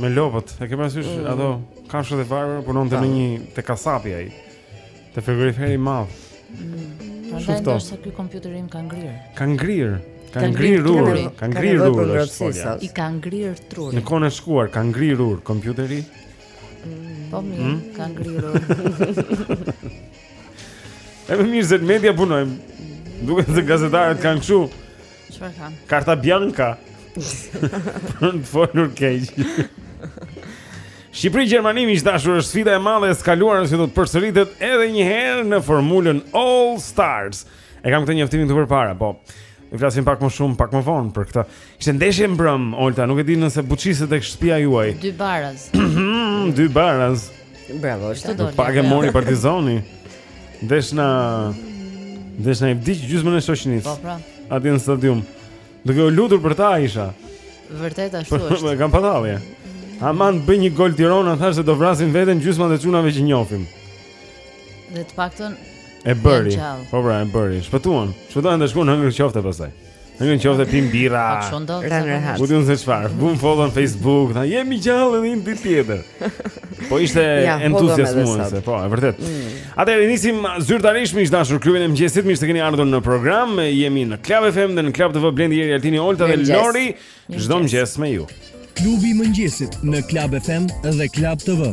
Me lopët, e ke parasysh mm. ato kafshët e varur punonte në një te kasapi ai. Te frigoriferi i madh. Mm. Shumë ftohtë. Prandaj ky kompjuter im ka ngrirë. Ka ngrirë. Ka ngrirur, ka ngrirur. I ka ngrirë truri. Në kohën e shkuar ka ngrirur kompjuteri. Mm. Po mirë, mm? ka ngrirur. E më mirë se në media punojmë. Duket se gazetarët kanë kështu Çfarë kanë? Karta bianca. Për të folur keq. Shqipëri Gjermani miq të dashur është sfida e madhe e së kaluarës që do të përsëritet edhe një herë në formulën All Stars. E kam këtë njoftimin këtu përpara, po. Ne flasim pak më shumë, pak më vonë për këtë. Ishte ndeshje mbrëm, Olta, nuk e di nëse buçiste tek shtëpia juaj. Dy baraz. Dy baraz. Bravo, është të dole. Pak e mori Partizani. Desh na Desh na i vdiq gjysma e shoqërisë. Po, pra. Atje në stadium. Duke u lutur për ta isha. Vërtet ashtu është. Po, kam patallje. Aman bëj një gol Tirana, thashë se do vrasin veten gjysma e çunave që njofim. Dhe të paktën e bëri. Po pra, e bëri. Shpëtuan. Shpëtuan dhe shkuan hëngrën qofte pastaj. Hëngrën qofte dhe pinë birra Ranë rehat Buti unë se çfarë Bum follow në Facebook Tha jemi gjallë në një ditë tjetër Po ishte ja, entuziazmuese Po, e vërtetë mm. Atëherë, nisim zyrtarisht miq të dashur klubin e mëngjesit Mirë se keni ardhur në program Jemi në Klab FM dhe në Klab TV Blendi Eri Altini Olta dhe Lori Çdo mëngjes me ju Klubi i mëngjesit në Klab FM dhe Klab TV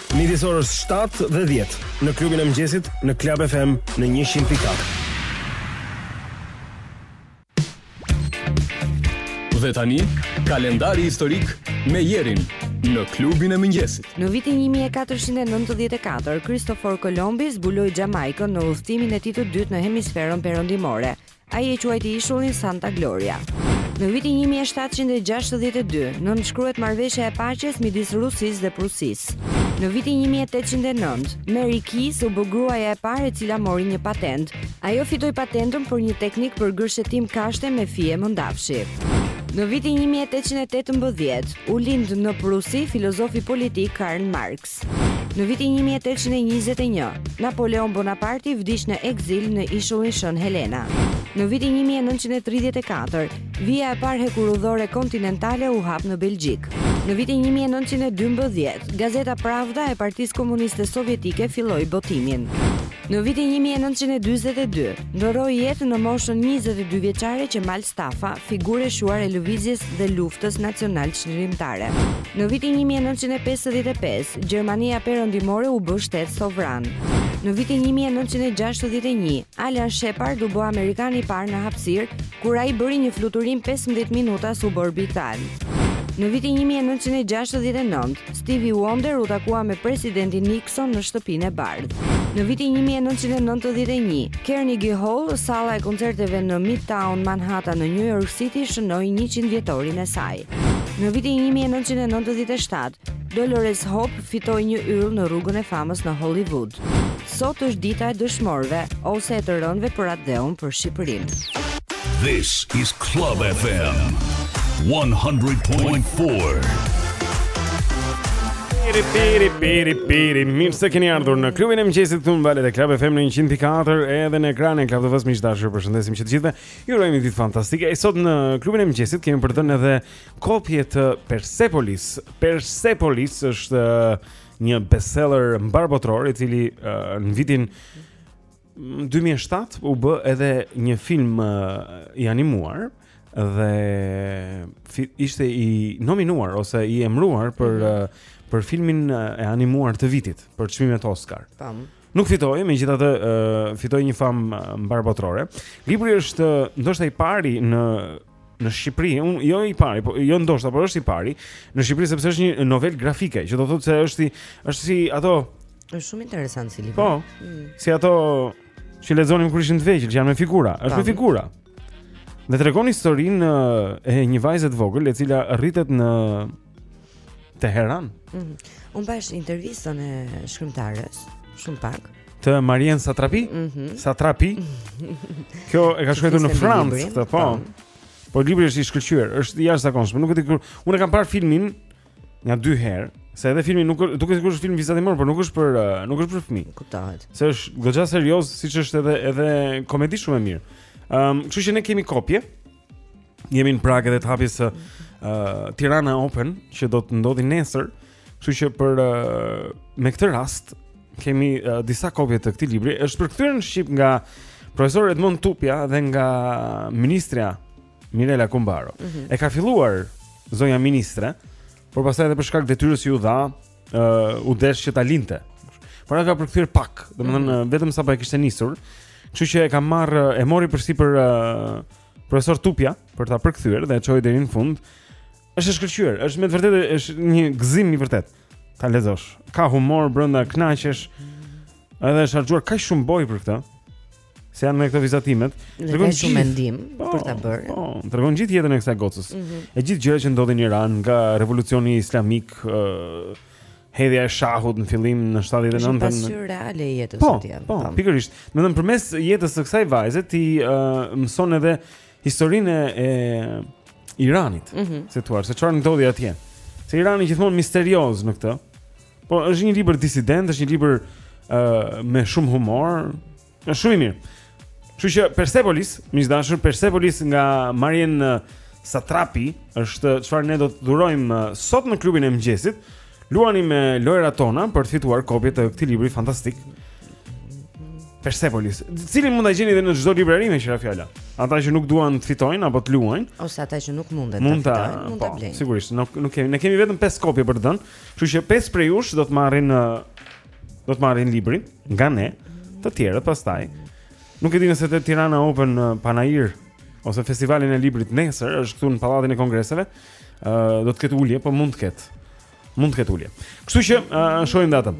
Midis orës 7 dhe 10 në klubin e mëngjesit në Club FM në 100.4. Dhe tani, kalendari historik me Erin në klubin e mëngjesit. Në vitin 1494, Kristofor Kolombi zbuloi Xhamajkën në udhëtimin e tij të dytë në hemisferën perëndimore. Ai e quajti ishullin Santa Gloria. Në vitin 1762, nënshkruhet marrëveshja e paqes midis Rusisë dhe Prusisë. Në vitin 1809, Mary Kies u bë gruaja e parë e cila mori një patentë. Ajo fitoi patentën për një teknikë për gërshetim kashte me fije mëndafshi. Në vitin 1818, u lind në Prusi filozofi politik Karl Marx. Në vitin një mijë e tetëqind e njëzet e një, Napoleon Bonaparti vdiq në ekzil në ishullin Shën Helena. Në vitin një mijë e nëntëqind e tridhjetë e katër, vija e parë hekurudhore kontinentale u hap në Belgjikë. Në vitin një mijë e nëntëqind e dymbëdhjetë, gazeta Pravda e Partisë Komuniste Sovjetike filloi botimin. Në vitin një mijë e nëntëqind e dyzet e dy, Ndërroi jetë në moshën 22 vjeçare Qemal Stafa, figurë e shquar e lëvizjes dhe luftës nacional-çlirimtare. Në vitin 1955, Gjermania Perëndimore u bë shtet sovran. Në vitin 1961, Alan Shepard u bë amerikani i parë në hapësirë, kur ai bëri një fluturim 15 minuta suborbital. Në vitin 1969, Stevie Wonder u takua me presidentin Nixon në Shtëpinë e Bardhë. Në vitin 1991, Carnegie Hall, salla e koncerteve në Midtown Manhattan në New York City, shënoi 100 vjetorin e saj. Në vitin 1997, Dolores Hope fitoi një yll në Rrugën e Famës në Hollywood. Sot është dita e dëshmorëve ose e të rënëve për atdheun për Shqipërinë. This is Club FM 100.4. Piri, piri, piri, piri Mirë se kemi ardhur në klubin e mëngjesit këtu në valët e Club FM në 100.4 Edhe në ekranin e Club TV-së miq të dashur përshëndesim që të gjithve Ju urojmë një ditë fantastike E sot në klubin e mëngjesit kemi për të dhënë edhe kopje të Persepolis Persepolis është uh, një bestseller mbarëbotëror i cili uh, në vitin 2007 u bë edhe një film uh, i animuar dhe ishte i nominuar ose i emëruar për mm -hmm. uh, për filmin e animuar të vitit për çmimet Oscar. Tam. Nuk fitoi, megjithatë uh, fitoi një famë mbarëbotërore. Libri është ndoshta i pari në në Shqipëri, un jo i pari, po jo ndoshta, por është i pari në Shqipëri sepse është një novelë grafike, që do të thotë se është si është si ato Është shumë interesant si libër. Po. Mm. Si ato që lexonim kur ishim të vegjël, që janë me figura, është me figura. Dhe tregon historinë e një vajze të vogël e cila rritet në Teheran. Mm -hmm. Unë pashë intervistën e shkrimtares, shumë pak. Të Marjane Satrapi? Mm -hmm. Satrapi? Kjo e ka shkruar në Francë, këtë, po. po. Po libri është i shkëlqyer, është i jashtëzakonshëm. Nuk e di kur. Unë e kam parë filmin nja dy herë, se edhe filmi nuk duket sikur është film vizatimor, por nuk është për nuk është për fëmijë. Kuptohet. Se është goxha serioz, siç është edhe edhe komedi shumë e mirë. Ëm, um, kështu që ne kemi kopje. Jemi në prag edhe të hapjes së uh, Tirana Open që do të ndodhë nesër, kështu që për uh, me këtë rast kemi uh, disa kopje të këtij libri. Është përkthyer në shqip nga profesor Edmond Tupja dhe nga ministrja Mirela Kumbaro. Mm -hmm. E ka filluar zonja ministre, por pastaj edhe për shkak të detyrës që iu dha, uh, u desh që ta linte. Por ajo ka përkthyer pak, domethënë mm -hmm. vetëm sapo e kishte nisur. Kështu që e ka marrë e mori përsipër uh, profesor Tupja për ta përkthyer dhe e çoi deri në fund. Është e shkëlqyer, është me të vërtetë është një gëzim i vërtetë. Ta lexosh. Ka humor brenda, kënaqesh. Edhe është harxhuar kaq shumë bojë për këtë. Se janë me këto vizatimet. Ne kemi shumë mendim po, për ta bërë. Po, tregon gjithë jetën e kësaj gocës. Mm -hmm. E gjithë gjërat që ndodhin në Iran nga revolucioni islamik, uh, hedhja e shahut në fillim në 79-ën. Është pasqyrë reale e jetës po, atje. Po, po, pikërisht. Domethënë përmes jetës së kësaj vajze ti uh, mëson edhe historinë e Iranit. Mm -hmm. Se ça, se çfarë ndodhi atje. Se Irani gjithmonë misterioz në këtë. Po është një libër disident, është një libër ë uh, me shumë humor, është shumë i mirë. Kështu që Persepolis, miq të dashur, Persepolis nga Marjane Satrapi është çfarë ne do të dhurojmë sot në klubin e mëngjesit. Luani me lojërat tona për të fituar kopje të këtij libri fantastik. Persepolis. Të cilin mund ta gjeni edhe në çdo librari meqë ra fjala. Ata që nuk duan të fitojnë apo të luajnë, ose ata që nuk mundet të fitojnë, mund ta po, blejnë. Sigurisht, nuk nuk kemi, ne kemi vetëm 5 kopje për të dhënë. Kështu që pesë prej jush do të marrin do të marrin librin nga ne, të tjerët pastaj. Nuk e di nëse te Tirana Open Panair ose festivalin e librit nesër që është këtu në pallatin e kongreseve, ë do të ketë ulje, po mund të ketë. Mund të ketë ulje. Kështu që shohim datën.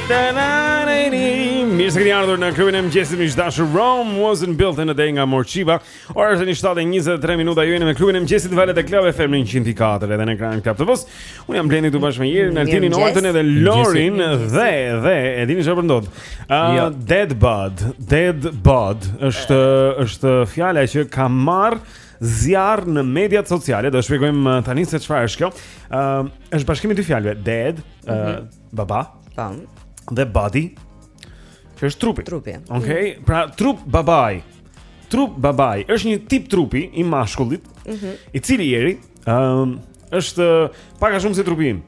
Mirë se keni ardhur në klubin e mëngjesit miq të dashur Rome wasn't built in a day nga Morcheeba. Ora është 7:23 minuta ju jeni me klubin e mëngjesit në valët e Club FM 104 edhe në ekranin e Club TV-së. Unë jam Blendi këtu bashkë me Jerin, Altinin, Oltën edhe Lorin dhe dhe e dini çfarë po ndodh. Uh, jo. Dad bod, dad bod është është fjala që ka marrë zjarr në mediat sociale. Do të shpjegojmë uh, tani se çfarë është kjo. Ëm uh, është bashkimi i dy fjalëve, dad, uh, mm -hmm. baba. Tam. Po. Dhe body, që është trupi. Trupi. Okej, okay? mm. pra trup babai. Trup babai është një tip trupi i mashkullit, mm -hmm. i cili Jeri, ëm, um, është pak a shumë si trupi im.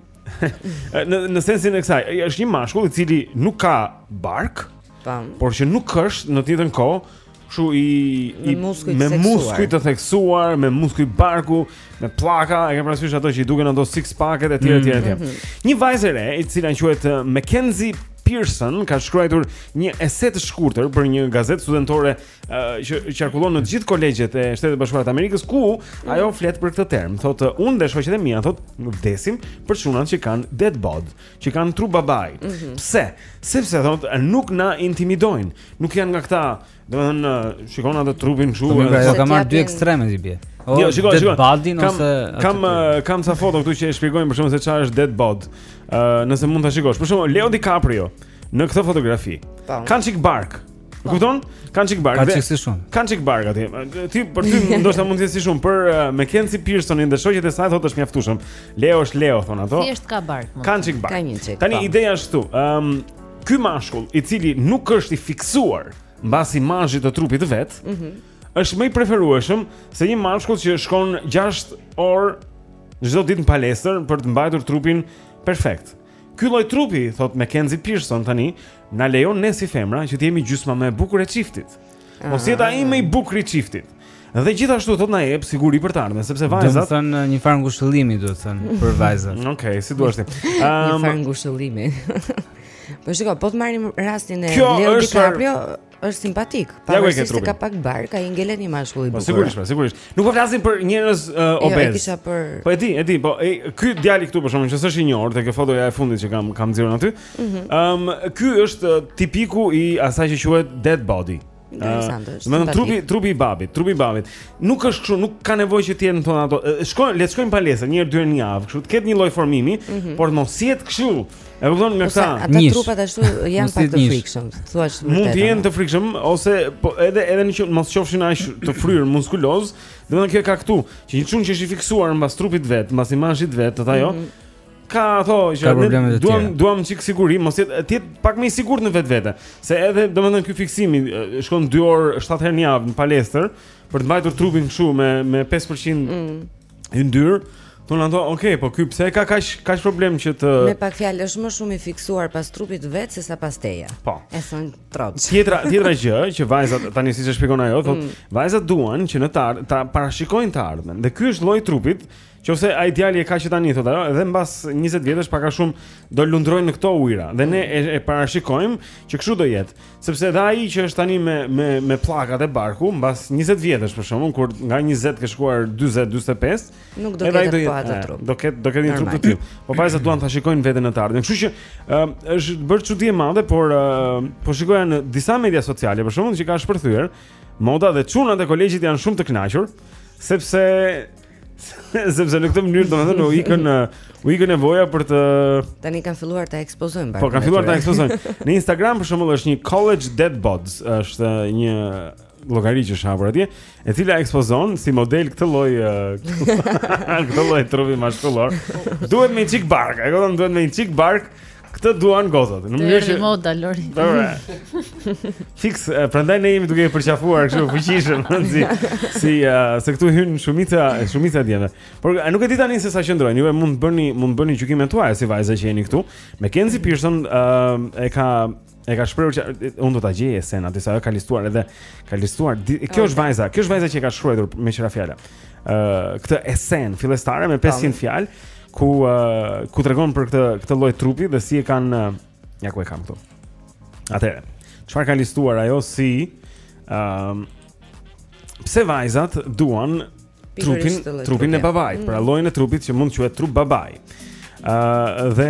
në në sensin e kësaj, është një mashkull i cili nuk ka bark, Tam. Por që nuk është në të njëjtën kohë kështu i i me muskuj të theksuar, me muskuj barku, me pllaka, e ke parasysh ato që i duken ato six pack-et etj etj etj. Mhm. Një vajzë e re, e cila quhet eh, Mackenzie Pearson ka shkruar një ese të shkurtër për një gazetë studentore uh, që qarkullon në të gjithë kolegjet e Shteteve të Bashkuara të Amerikës ku mm. ajo flet për këtë term. Thotë unë dhe shoqet e mia thotë vdesim për çunat që kanë dad bod. që kanë trup babai. Mm -hmm. Pse? Sepse thotë nuk na intimidojnë. Nuk janë nga këta, domethënë uh, shikon atë trupin kështu. Po, pra, ajo ka marrë dy ekstreme si bie. O, jo, shikoj, shikoj. Baldin kam, ose kam atë... Uh, kam ca foto këtu që e shpjegojnë për shembull se çfarë është dad bod. Ë, uh, nëse mund ta shikosh. Për shembull, Leo DiCaprio në këtë fotografi. Kanë çik bark. E kupton? Kanë çik bark. Kanë çik si shumë. Kanë çik bark aty. Për ty ndoshta mund të jetë si shumë, për McKenzie Pearsonin dhe shoqet e saj thotë është mjaftueshëm. Leo është Leo thon ato. Thjesht ka bark. Kanë çik bark. Kanë çik. Tani po. ideja është këtu. Ëm um, ky mashkull i cili nuk është i fiksuar mbas imazhit të trupit të vet, ëh, mm -hmm. është më i preferueshëm se një mashkull që shkon 6 orë çdo ditë në palestër për të mbajtur trupin perfekt. Ky lloj trupi, thot Mackenzie Pearson tani, na lejon ne si femra që të jemi gjysma më e bukur e çiftit. Mos jetë ai më i bukur i çiftit. Dhe gjithashtu thot na jep siguri për të ardhmen, sepse vajzat Do të thënë uh, një farë ngushëllimi do të thënë për vajzat. Okej, okay, si duash ti. Um, një farë ngushëllimi. Po shikoj, po të marrim rastin e Leo DiCaprio, Është simpatik. Pavarësisht se ka pak bark, ai ngelet një mashkull i po, bukur. Po sigurisht, po, sigurisht. Nuk po flasim për njerëz uh, obez. Jo, e kisha për Po e di, e di, po e, ky djali këtu për shembull që s'është i njohur te kjo fotoja e fundit që kam kam nxjerrë aty. Ëm, mm -hmm. um, ky është uh, tipiku i asaj që quhet dad bod. Interesant. Uh, trupi, trupi i babit, trupi i babit. Nuk është kështu, nuk ka nevojë që të jenë thonë ato. Shkojnë, le të shkojnë palestër një herë dy herë në javë, kështu. Të ketë një lloj formimi, mm -hmm. por mos jetë kështu. E kupton nga këta? Ata trupat ashtu janë pak të frikshëm, thua shumë. Mund të jenë të frikshëm ose po edhe edhe në mos qofshin aq të fryrë muskuloz, domethënë logjika këtu, që një çun që është i fiksuar mbas trupit vet, mbas imazhit vet, thotë ajo. Mhm. Ka atë që ne duam duam çik siguri, mos jetë ky pak më i sigurt në vetvete, se edhe domethënë ky fiksimi shkon 2 orë 7 herë në javë në palestër për të mbajtur trupin kështu me me 5% mm. Yndyrë, thonë ato, ok, po ky pse ka kaq kaq problem që të Me pak fjalë është më shumë i fiksuar pas trupit vet se sa pas teja. Po. E thon trot. Tjetra, tjetra gjë që vajzat tani siç e shpjegon ajo, thotë, mm. vajzat duan që në të ardhmë ta parashikojnë të ardhmen. Dhe ky është lloji trupit, qoftë se ai djali e ka që tani thotë ajo, edhe mbas 20 vjetësh pak a shumë do lundrojë në këto ujëra dhe ne e, e parashikojmë që kështu do jetë. Sepse edhe ai që është tani me me me pllakat te barku, mbas 20 vjetësh për shembull kur nga 20 ke shkuar 40, 45, nuk do të ketë po atë trup. Do ketë do ketë një trup të tillë. Po vajzat duan ta shikojnë veten në të ardhmen. Kështu që ë uh, është bërë çudi e madhe, por uh, po shikoja në disa media sociale për shembull që ka shpërthyer moda dhe çunat e kolegjit janë shumë të kënaqur sepse Sepse në këtë mënyrë domethënë u ikën u ikën nevoja për të Tani kanë filluar ta ekspozojnë barkun. Po kanë filluar ta ekspozojnë. Në Instagram për shembull është një College Dad Bods, është një llogari që është hapur atje, e cila ekspozon si model këtë lloj këtë lloj trupi mashkullor. Duhet me një çik bark, e kupton, duhet me një çik bark Këtë duan gocat, në mënyrë që moda Lori. Fiks, prandaj ne jemi duke përqafuar kështu fuqishëm si si uh, se këtu hyn shumica, shumica e djemve. Por nuk e di tani se sa qëndrojnë. Juve mund të bëni, mund të bëni gjykimin tuaj si vajza që jeni këtu. Mackenzie Pearson uh, e ka E ka shprehur që unë do ta gjej esenë aty ça ajo ka listuar edhe ka listuar kjo është vajza, kjo është vajza që ka shkruar me ca fjalë. Ë uh, këtë esenë fillestare me 500 fjalë ku uh, ku tregon për këtë këtë lloj trupi dhe si e kanë uh, ja ku e kam këtu. Atëherë, çfarë ka listuar ajo si ë uh, pse vajzat duan trupin trupin e babait, pra mm. llojin e trupit që mund të quhet trup babai. Ë uh, dhe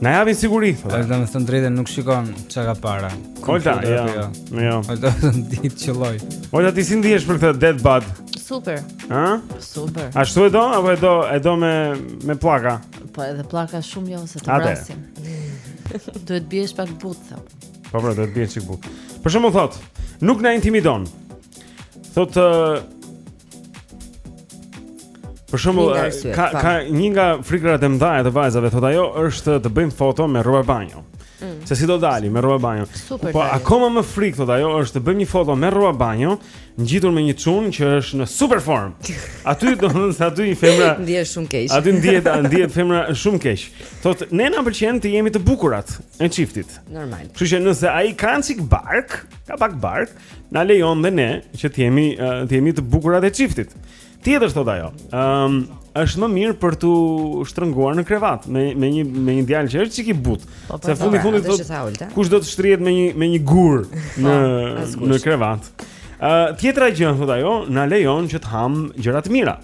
Na japin siguri thotë. Ai ta them të drejtën nuk shikon çka ka para. Kolta, jo. Jo. jo. Ai do të ditë çfarë lloj. Ore ti si ndihesh për këtë dad bod? Super. Ë? Super. Ashtu e do apo e do e do me me pllaka? Po edhe pllaka shumë jo se të vrasin. Duhet të jesh pak i butë prapë. Po pra, duhet të jesh çik i butë. Për shembull thot, nuk na intimidon. Thot Për shembull, ka po. ka një nga frikërat e mëdha të vajzave, thotë ajo, është të bëjmë foto me rroba banjo. Mm. Se si do dalim me rroba banjo. Super, po akoma më frikë thotë ajo, është të bëjmë një foto me rroba banjo, ngjitur me një çun që është në super form. Aty do të thonë se aty një femra ndihet shumë keq. Aty ndihet, ndihet femra shumë keq. Thotë, "Ne na pëlqen të jemi të bukurat e çiftit." Normal. Kështu që nëse ai ka çik bark, ka pak bark, na lejon dhe ne që të jemi të jemi të bukurat e çiftit. Tjetër thot ajo, ëm um, është më mirë për t'u shtrënguar në krevat me me një me një djalë që është çik i butë. Po, po, se fundi po, fundit thot kush do të shtrihet me një me një gur në në krevat. Ë uh, tjetra gjë thot ajo, na lejon që të hamë gjëra të mira.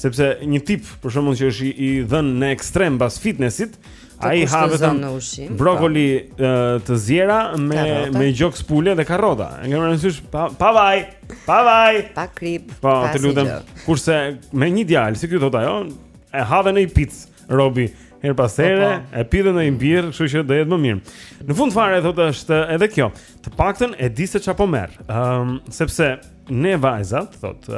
Sepse një tip, për shembull që është i dhënë në ekstrem pas fitnesit, ai ha vetëm brokoli po. të ziera me karota. me gjoks pule dhe karrota. E ka me rëndësi pa pa vaj, pa vaj. Pa kripë. Po, të lutem. Kurse me një djalë, si ky thotë ajo, e ha dhe ndonjë picë robi. Herë pas po, here, po. e pi dhe ndonjë birrë, kështu që do jetë më mirë. Në fund fare thotë është edhe kjo. Të paktën e di se çfarë po merr. Ëm, um, sepse Ne vajzat, thot,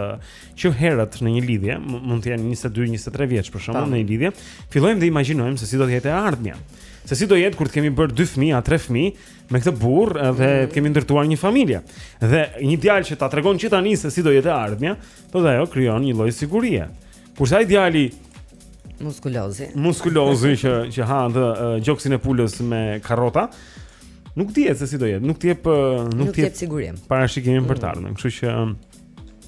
që herët në një lidhje, mund të jenë 22, 23 vjeç por sa hyn në një lidhje, fillojmë të imagjinojmë se si do të jetë e ardhmja. Se si do jetë kur të kemi bërë dy fëmijë, a tre fëmijë me këtë burrë dhe të mhm. kemi ndërtuar një familje. Dhe një djalë që ta tregon që tani se si do jetë e ardhmja, thotë ajo krijon një lloj sigurie. Kurse ai djali muskulozi. Muskulozi që që ha atë uh, gjoksin e pulës me karrota. Nuk dihet se si do jetë, nuk të jep nuk, nuk të jep sigurinë. Parashikimin mm. për të mm. ardhmen. Kështu që um,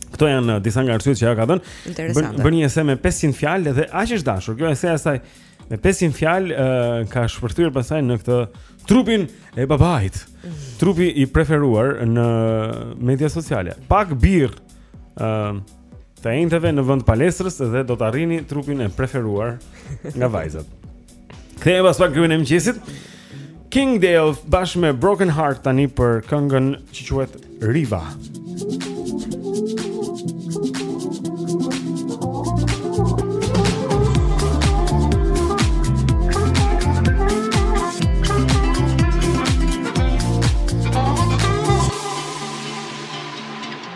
Këto janë uh, disa nga arsyet që ajo ka dhënë. Interesante. Bën një ese me 500 fjalë dhe aq është dashur. Kjo ese e saj me 500 fjalë uh, ka shpërthyer pastaj në këtë trupin e babait. Mm. Trupi i preferuar në media sociale. Pak birrë ë uh, të enjteve në vend palestrës dhe do të arrini trupin e preferuar nga vajzat. Kthehemi pas pak klubin e mëngjesit. Klingande bashkë me Broken Back tani për këngën që quhet Riva. Riva.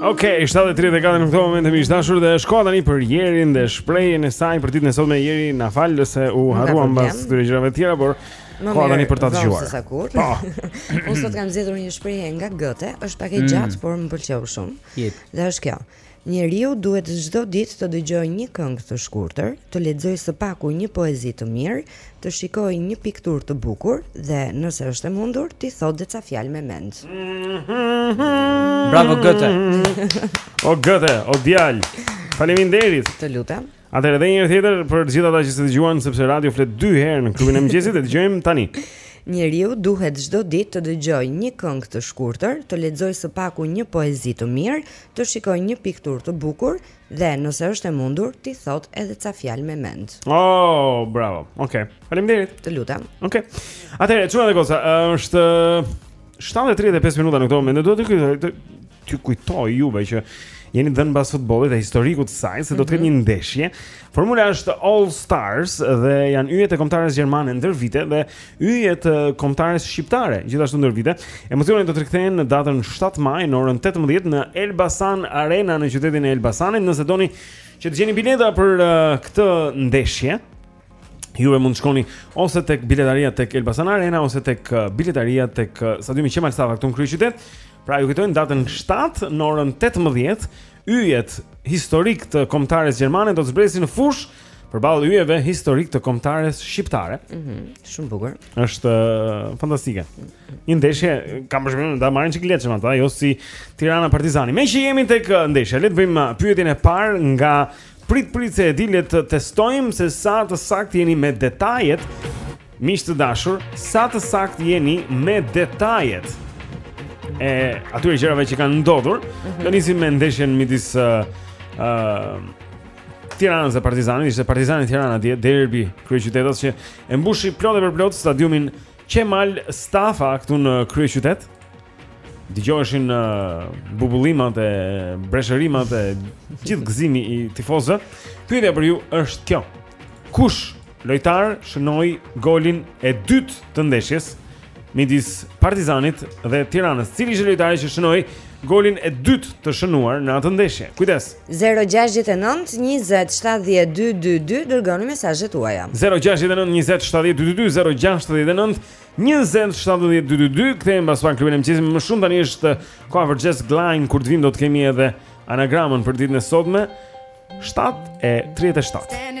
Ok, 7.34 në këto momente miq të dashur dhe është koha tani për Jerin dhe shprehjen e saj për ditën e sotme Jeri na fal se u harruam mbas këtyre gjërave të tjera, por është koha tani për ta dëgjuar. Më mirë, po. Unë sot kam zgjedhur një shprehje nga Gëte, është pak e mm. gjatë, por më pëlqeu shumë. Dhe është kjo. Njeriu duhet çdo ditë të dëgjojë një këngë të shkurtër, të lexojë së paku një poezi të mirë, të shikojë një pikturë të bukur dhe, nëse është e mundur, t'i thotë dhe ca fjalë me mend. Bravo Goethe. O Goethe, o djalë. Faleminderit. Të lutem. Atëherë edhe një herë tjetër për të gjithë ata që s'e dëgjuan sepse radio flet dy herë në klubin e mëngjesit e dëgjojmë tani. Njeriu duhet çdo ditë të dëgjojë një këngë të shkurtër, të lexojë së paku një poezi të mirë, të shikojë një pikturë të bukur dhe nëse është e mundur t'i thotë edhe ca fjalë me mend. Oh, bravo. Okej. Okay. Faleminderit. Të lutem. Okej. Okay. Atëherë, çuna dhe goca, është 7:35 minuta në këto momente. Do të kujtoj t'ju kujtoj juve që jeni dhënë mbas futbollit dhe historikut të saj se do të ketë mhm. një ndeshje. Formula është All Stars dhe janë yjet e kombëtares gjermane ndër vite dhe yjet e kombëtares shqiptare gjithashtu ndër vite. Emocionet do të rikthehen në datën 7 maj në orën 18 në Elbasan Arena në qytetin e Elbasanit. Nëse doni që të gjeni bileta për uh, këtë ndeshje, Ju mund të shkoni ose tek biletaria tek Elbasan Arena ose tek uh, biletaria tek uh, stadiumi Qemal Stafa këtu në kryeqytet. Pra ju kujtojmë datën 7 në orën 18, yjet historikë të kombëtares gjermane do të zbresin në fushë përballë yjeve historikë të kombëtares shqiptare. Mhm, mm shumë bukur. Është uh, fantastike. Një ndeshje kam përshtypjen do ta marrin çik lehtshëm ata, jo si Tirana Partizani. Meqë jemi tek uh, ndeshja, le të bëjmë uh, pyetjen e parë nga Prit prit se e di le të testojmë se sa të saktë jeni me detajet. Miq të dashur, sa të saktë jeni me detajet. E atyre gjërave që kanë ndodhur, mm -hmm. do nisim me ndeshjen midis ë uh, uh, Tiranës dhe Partizanit, ishte Partizani Tirana dje derbi kryeqytetas që e mbushi plot e për plot stadiumin Qemal Stafa këtu në kryeqytet. Dëgjoheshin bubullimat e breshërimat e gjithë gëzimi i tifozëve. Pyetja për ju është kjo. Kush lojtar shënoi golin e dytë të ndeshjes midis Partizanit dhe Tiranës? Cili ishte lojtari që shënoi golin e dytë të shënuar në atë ndeshje? Kujdes. Zero gjashtëdhjetë e nëntë njëzet shtatëdhjetë dy dy dy dërgoni mesazhet tuaja. Zero gjashtëdhjetë e nëntë njëzet shtatëdhjetë dy dy dy zero gjashtëdhjetë e nëntë njëzet shtatëdhjetë dy dy dy kthehemi pas pak klubin e mëngjesit më shumë tani është koha për Jess Glynne kur të vijmë do të kemi edhe anagramën për ditën e sotme 7 e 37.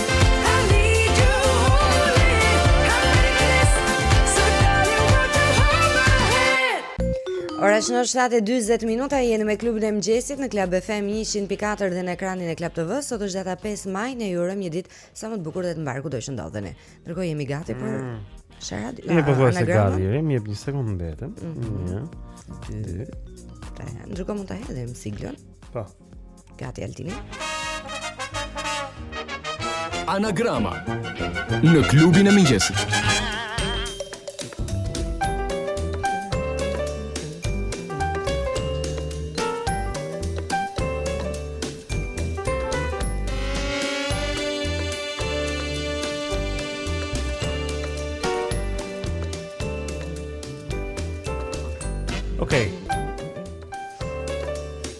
Ora është në 7:40 minuta jeni me klubin e mëngjesit në Club FM 100.4 dhe në ekranin e Club TV. Sot është data 5 maj, ne ju urojmë një ditë sa më të bukur dhe të mbarë kudo të ndodheni. Ndërkohë jemi gati për mm. Sharad. Ne po vazhdojmë të gati, jemi jep një sekondë vetëm. Mhm. Një. Dy. Tre. Ndërkohë mund ta hedhim siglën. Po. Gati Altini. Anagrama në klubin e mëngjesit. Okej.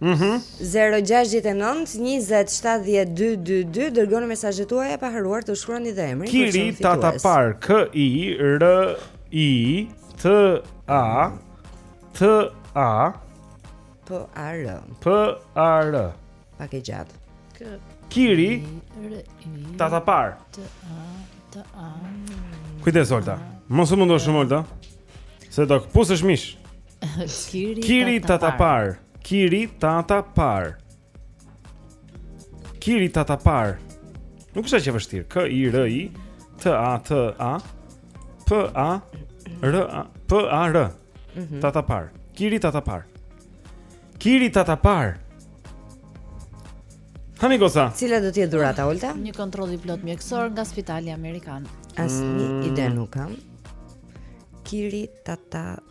Mhm. 0692070222 dërgoni mesazhet tuaja pa harruar të shkruani dhe emrin. Kiri Tata Par K I R I T A T A P A R P A R Pak e gjatë. K Kiri Tata Par T A T A Kujdes Olta. Mos u mundo shumë Olta. Se do të pish mish. Kiri Tatapar. Kiri Tatapar. Kiri Tatapar. Nuk është e vështirë. K I R I T A T A P A R A P A R. Mhm. Tatapar. Kiri Tatapar. Kiri Tatapar. Hani gosa. Cila do të jetë dhurata Olta? Një kontroll i plotë mjekësor nga Spitali Amerikan. Asnjë mm. ide nuk kam. Kiri Tatapar.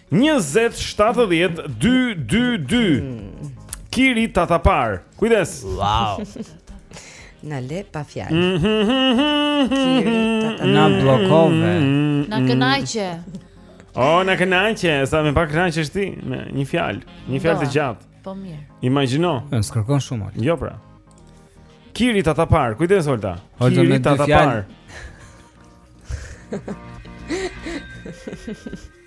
20 70 222 Kiri Tatapar. Kujdes. Wow. Na le pa fjalë. Kiri Tatapar. Na bllokove. Na kënaqe. Oh, na kënaqe. Sa më pak kënaqesh ti me një fjalë, një fjalë të gjatë. Po mirë. Imagjino. Ëm s'kërkon shumë. Jo pra. Kiri Tatapar. Kujdes Olta. Kiri Tatapar.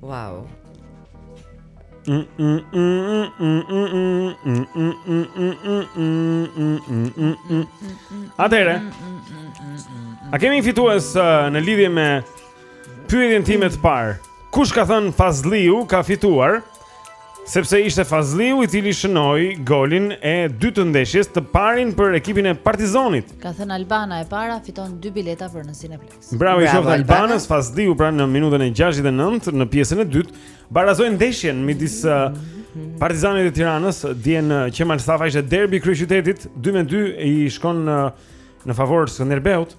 Wow. Atëre. A kemi një fitues uh, në lidhje me pyetjen time të parë? Kush ka thënë Fazliu ka fituar? Sepse ishte Fazliu i cili shënoi golin e dytë të ndeshjes të parin për ekipin e Partizanit. Ka thënë Albana e para fiton dy bileta për në Cineplex. Bravo, i qoftë Albanës, Fazliu pra në minutën e 69 në pjesën e dytë, barazoi ndeshjen midis uh, Partizanit e Tiranës, dje në Qemal Stafa ishte derbi kryeqytetit, 2-2 i shkon në uh, në favor të Skënderbeut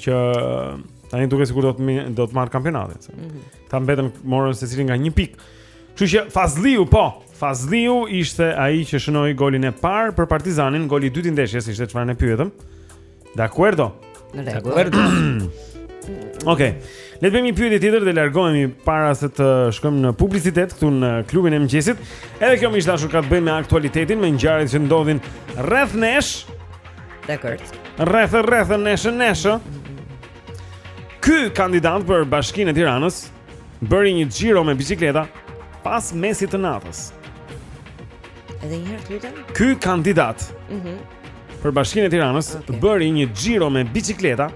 që uh, tani duket sikur do të do të marr kampionatin. Mm -hmm. Të mbeturit morën secili nga një pikë. Kështu që Fazliu po, Fazliu ishte ai që shënoi golin e parë për Partizanin, goli i dytë i ndeshjes ishte çfarë ne pyetëm. Dakuerdo. Dakuerdo. Okej. Le të bëjmë një pyetje tjetër dhe largohemi para se të shkojmë në publicitet këtu në klubin e mëngjesit. Edhe kjo miq të dashur ka të bëjë me aktualitetin, me ngjarjet që ndodhin rreth nesh. Dakor. Rreth rreth nesh nesh. Ky kandidat për Bashkinë e Tiranës bëri një xhiro me biçikleta pas mesit të natës. Edhe një herë të lutem. Ky kandidat. Mhm. Mm për bashkinë e Tiranës okay. bëri një xhiro me biçikleta.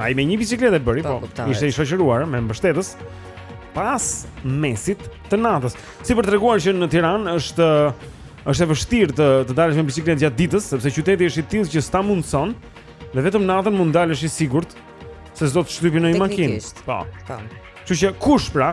Ai me një biçikletë e bëri, po, po ishte i shoqëruar me mbështetës pas mesit të natës. Si për treguar që në Tiranë është është e vështirë të të dalësh me biçikletë gjatë ditës, sepse qyteti është i tillë që s'ta mundëson, dhe vetëm natën mund dalësh i sigurt se s'do të shtypi ndonjë makinë. Po. Po. Kështu që kush pra,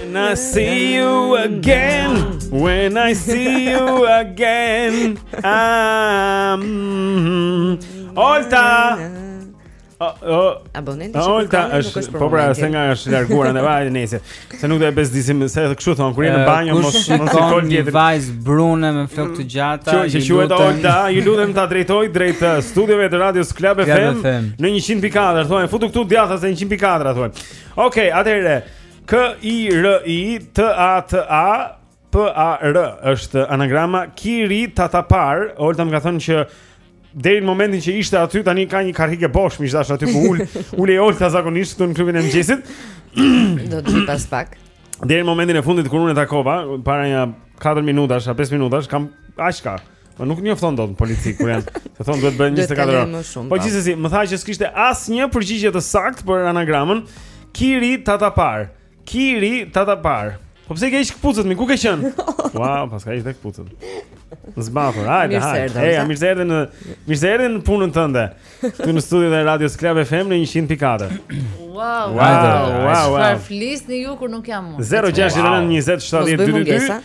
When I see you again When I see you again um, Olta Abonenti që? Olta është, po pra, se nga është larguar në vajë nëse. Se nuk do e bezdisim se edhe kështu thon kur je në banjë mos mos i kol tjetër. Vajzë brune me flokë të gjata. Që që quhet Olta, ju lutem ta drejtoj drejt uh, studiove të radios Club FM në 104, thonë futu këtu djatha se 104 thonë. Okej, atëherë K I R I T A T A P A R është anagrama Kiri Tatapar. Olta më ka thënë që deri në momentin që ishte aty tani ka një karrige bosh, miq dashur aty ku ul. Ulet Olta zakonisht këtu në klubin e mëngjesit. Do të pas pak. Deri në momentin e fundit kur unë e takova, para nja 4 minutash, a 5 minutash, kam aq ka. Po nuk njofton dot në polici kur janë. Të thonë duhet bëjnë 24 orë. Po, po gjithsesi, më tha që s'kishte asnjë përgjigje të saktë për anagramën Kiri Tatapar. Kiri Tatapar. Po pse ke hequr këpucët mi, ku ke qenë? Wow, paska hequr dhe këpucët. Zbathur, hajde, hajde. Ej, mirë se erdhe në mirë se erdhe në punën tënde. Këtu në studion e Radios Club FM në 100.4. Wow, wow, wow. Çfarë flisni ju kur nuk jam unë? 069 20 70 222.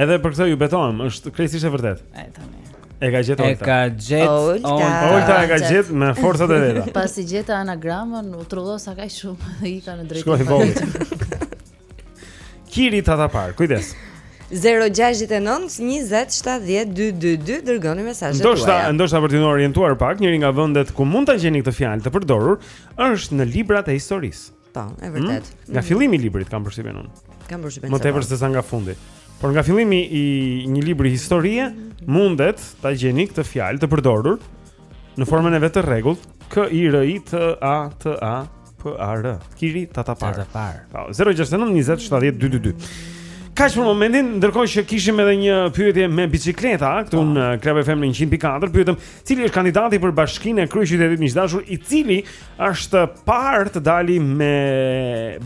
Edhe për këtë ju betohem, është krejtësisht e vërtetë. E tani. E ka gjetë Olta. E ka gjetë Olta. Olta e ka gjetë me forcat e veta. Pasi gjeta anagramën, u trullosa kaq shumë dhe ika në drejtim. Shkoi vogël. Kiri Tatapar, kujdes. 069 20 70 222 dërgoni mesazhet tuaja. Ndoshta, ndoshta për të orientuar pak, njëri nga vendet ku mund ta gjeni këtë fjalë të përdorur është në librat e historisë. Po, e hmm? vërtetë. Mm? Nga mhm. fillimi i librit kam përshtypjen unë. Kam përshtypjen. Më tepër po. se sa nga fundi. Por nga fillimi i një libri historie mhm. mundet ta gjeni këtë fjalë të përdorur në formën e vet të rregullt K I R I T A T A P A R. Kiri Tatapar. Tatapar. Po, 069 20 70 222. Kaq për momentin, ndërkohë që kishim edhe një pyetje me bicikleta këtu ah. në Club FM në 100.4, pyetëm cili është kandidati për bashkinë e kryeqytetit miq dashur, i cili Është parë të dalë me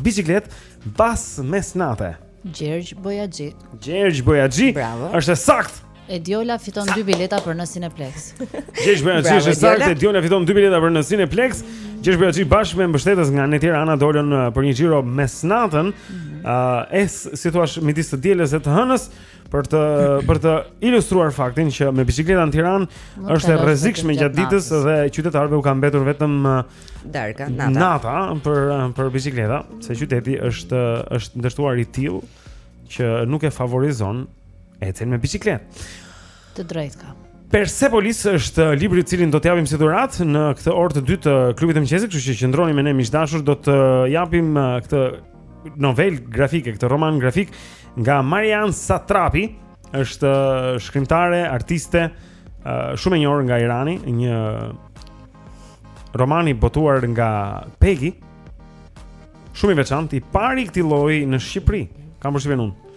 biçikletë pas mesnate. Gjergj Bojaxhi. Gjergj Bojaxhi. Bravo. Është saktë. Ediola fiton dy bileta për në Cineplex. Gjergj Bojaxhi është saktë. Ediola fiton dy bileta për në Cineplex. Gjergj Bojaxhi bashkë me mbështetës nga Ne Tirana dolën uh, për një xhiro mesnatën. Ëh, mm -hmm. uh, e si thua midis të dielës dhe të hënës. për të për të ilustruar faktin që me biçikleta në Tiranë është e rrezikshme gjatë ditës dhe qytetarëve u ka mbetur vetëm uh, darka nata. Nata për uh, për biçikleta, se qyteti është uh, është ndërtuar i tillë që nuk e favorizon ecjen me biçikletë. Të drejtë ka. Persepolis është libri të cilin do të japim si dhuratë në këtë orë të dytë të klubit të mëngjesit, kështu që qëndroni me ne miq dashur, do të japim uh, këtë novelë grafike, këtë roman grafik nga Marjane Satrapi, është uh, shkrimtare, artiste, uh, shumë e njohur nga Irani, një roman i botuar nga Pegi. Shumë i veçantë, i pari i këtij lloji në Shqipëri. Kam përshtypjen unë.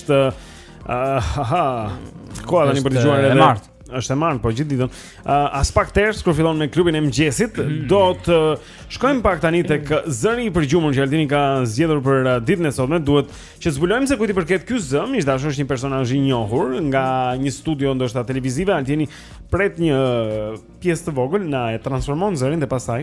Është uh, ha ha. Koha tani për Të përgjuar. E martë. Është e martë, po gjithë ditën. Uh, as pak ters kur fillon me klubin e mëngjesit, mm. do të shkojmë pak tani tek zëri i përgjumur që Altini ka zgjedhur për uh, ditën e sotme. Duhet që të zbulojmë se kujt i përket ky zë, miq të dashur është një personazh i njohur nga një studio ndoshta televizive. Altini pret një pjesë të vogël na e transformon zërin dhe pastaj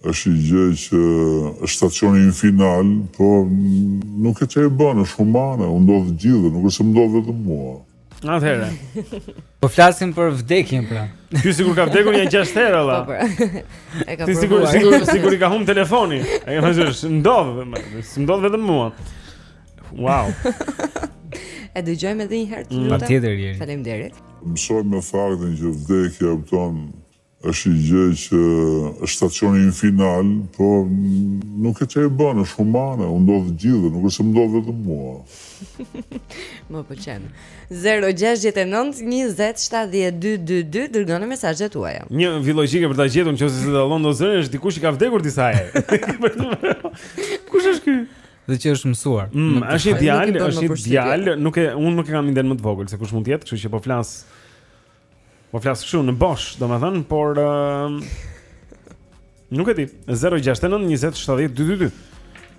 Është një gjë që është stacioni im final, por nuk ke ça i bën, është humane, u ndodh të gjithëve, nuk është se më ndodh vetëm mua. Atëherë. Po flasim për vdekjen pra. Ky sikur ka vdekur një 6 herë valla. Po pra. E ka provuar. Sikur sikur sikur i ka humb telefonin. E ka thënë se ndodh, më ndodh vetëm mua. Wow. E dëgjojmë edhe një herë të mm. lutem. Faleminderit. Faleminderit. Mësohu me faktin që vdekja, kupton Është një gjë që është stacioni im final, por nuk ke ça i bën, është humane, u ndodh të gjithëve, nuk është se më ndodh vetëm mua. Më pëlqen. 069 20 7222 dërgoni mesazhet tuaja. Një fill logjik për ta gjetur nëse s'e dallon dot zërin është dikush që ka vdekur disa herë. Kush është ky? Dhe që është mësuar. Mm, është ideal, është ideal, nuk e unë nuk e kam idenë më të vogël se kush mund të jetë, kështu që po flas Po flas kështu në bosh, domethënë, por uh, nuk e di. 069 20 70 222.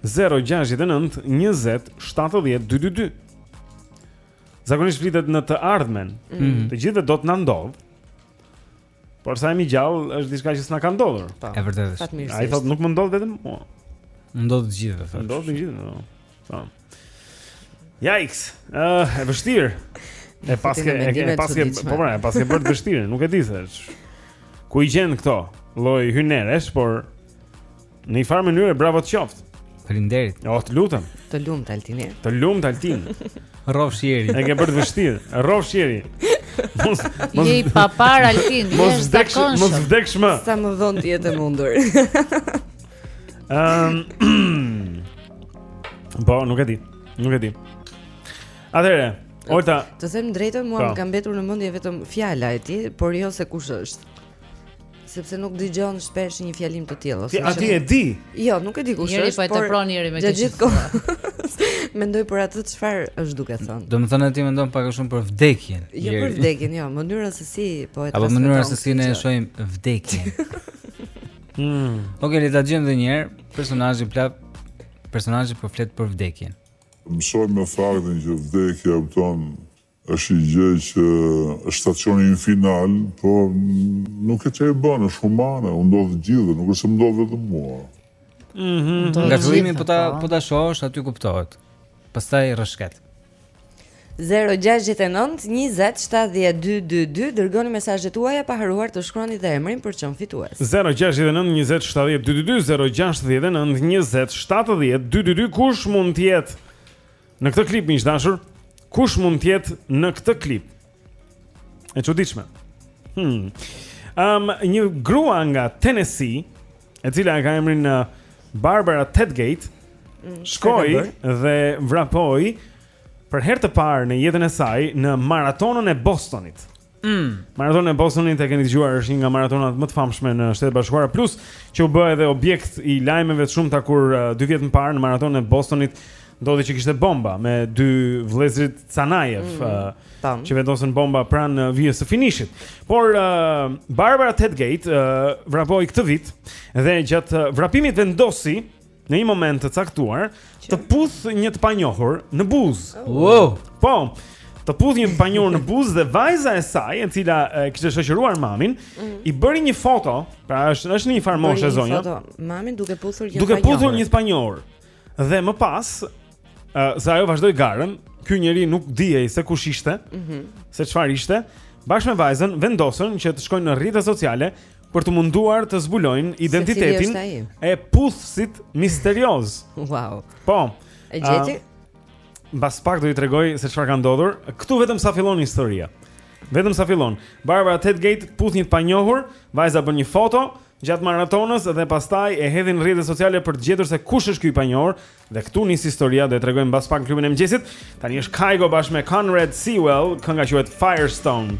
069 20 70 222. Zakonisht flitet në të ardhmen. Mm -hmm. Të gjithëve do të na ndodhë. Por sa jemi gjallë është diçka që s'na ka ndodhur. Po. E vërtetë. Ai thotë nuk më ndodh vetëm mua. Ndodh të gjithëve, thotë. Ndodh të gjithëve. Po. Po. Yikes. Ëh, uh, e vështirë. E paske e, e paske po pra, e paske bërë të vështirë, nuk e di se. Ku i gjen këto? Lloj hunerësh, por në një farë mënyre bravo të qoftë. Faleminderit. Jo, të lutem. Të lumt Altin. Të lumt Altin. Rrofsh jeri. E ke bërë të vështirë. Rrofsh jeri. Mos mos je i paparë Altin. Mos vdeksh, mos vdeksh më. Sa më vonë të jetë e mundur. Ehm. Po, nuk e di. Nuk e di. Atëre, Olta, të them të drejtën, mua po. më ka mbetur në mendje vetëm fjala e tij, por jo se kush është. Sepse nuk dëgjon shpesh një fjalim të tillë ose. A ti e di? Jo, nuk e di kush është. Po e tepron njeriu me këtë. Gjithë kohës. Mendoj për atë çfarë është duke thënë. Domethënë ti mendon pak a shumë për vdekjen. Jo për vdekjen, jo, mënyra se si po e transmeton. Apo mënyra se si ne e shohim vdekjen. Mm. Okej, okay, le ta ndjekim edhe një herë personazhin plap. Personazhi po flet për vdekjen. Mësohu me faktin që vdekja kupton është një gjë që është stacioni im final, po nuk ke ça i bën, është humane, u ndodh të gjithëve, nuk është se më ndodh vetëm mua. Mhm. Mm Nga fillimi po ta po ta shohësh aty kuptohet. Pastaj rrëshket. 0-6-9-27-12-2 Dërgoni mesazhet tuaja pa harruar të shkroni dhe emrin për të qenë fitues 0-6-9-27-12-2 0-6-9-27-12-2 Kush mund të jetë në këtë klip miq të dashur? Kush mund tjetë në këtë klip? E çuditshme. Hmm. Um, një grua nga Tennessee, e cila e ka emrin uh, Barbara Tedgate, mm, shkoi dhe vrapoi për herë të parë në jetën e saj në maratonën e Bostonit. Mm. Maratonën e Bostonit e keni dëgjuar, është një nga maratonat më të famshme në Shtetet e Bashkuara, plus që u bë edhe objekt i lajmeve të shumta kur uh, dy vjet më parë në maratonën e Bostonit ndodhi që kishte bomba me dy vëllezërit Carnajev mm -hmm. uh, që vendosën bomba pranë uh, vijës së finishit. Por uh, Barbara Tedgate uh, vrapoi këtë vit dhe gjatë uh, vrapimit vendosi në një moment të caktuar që? të puth një të panjohur në buzë. Oh. Wow. Po, të puth një të panjohur në buzë dhe vajza e saj, e cila uh, kishte shoqëruar mamin, mm -hmm. i bëri një foto, pra është është në një farë moshe zonja. Mamin duke puthur një të panjohur. Duke puthur një të panjohur. Dhe më pas, uh, se ajo vazhdoi garën, ky njeri nuk dihej se kush ishte, mm -hmm. se çfarë ishte, bashkë me vajzën vendosën që të shkojnë në rrjete sociale për t'u munduar të zbulojnë identitetin e puthësit misterioz. Wow. Po. E gjeti? Uh, Mbas pak do e tregoj se çfarë ka ndodhur. Këtu vetëm sa fillon historia. Vetëm sa fillon. Barbara Tedgate puth një të panjohur, vajza bën një foto, gjatë maratonës dhe pastaj e hedhin në rrjetet sociale për të gjetur se kush është ky i panjohur dhe këtu nis historia do e tregojmë mbas pak në klubin e mëngjesit. Tani është Kygo bashkë me Conrad Sewell, kënga quhet Firestone.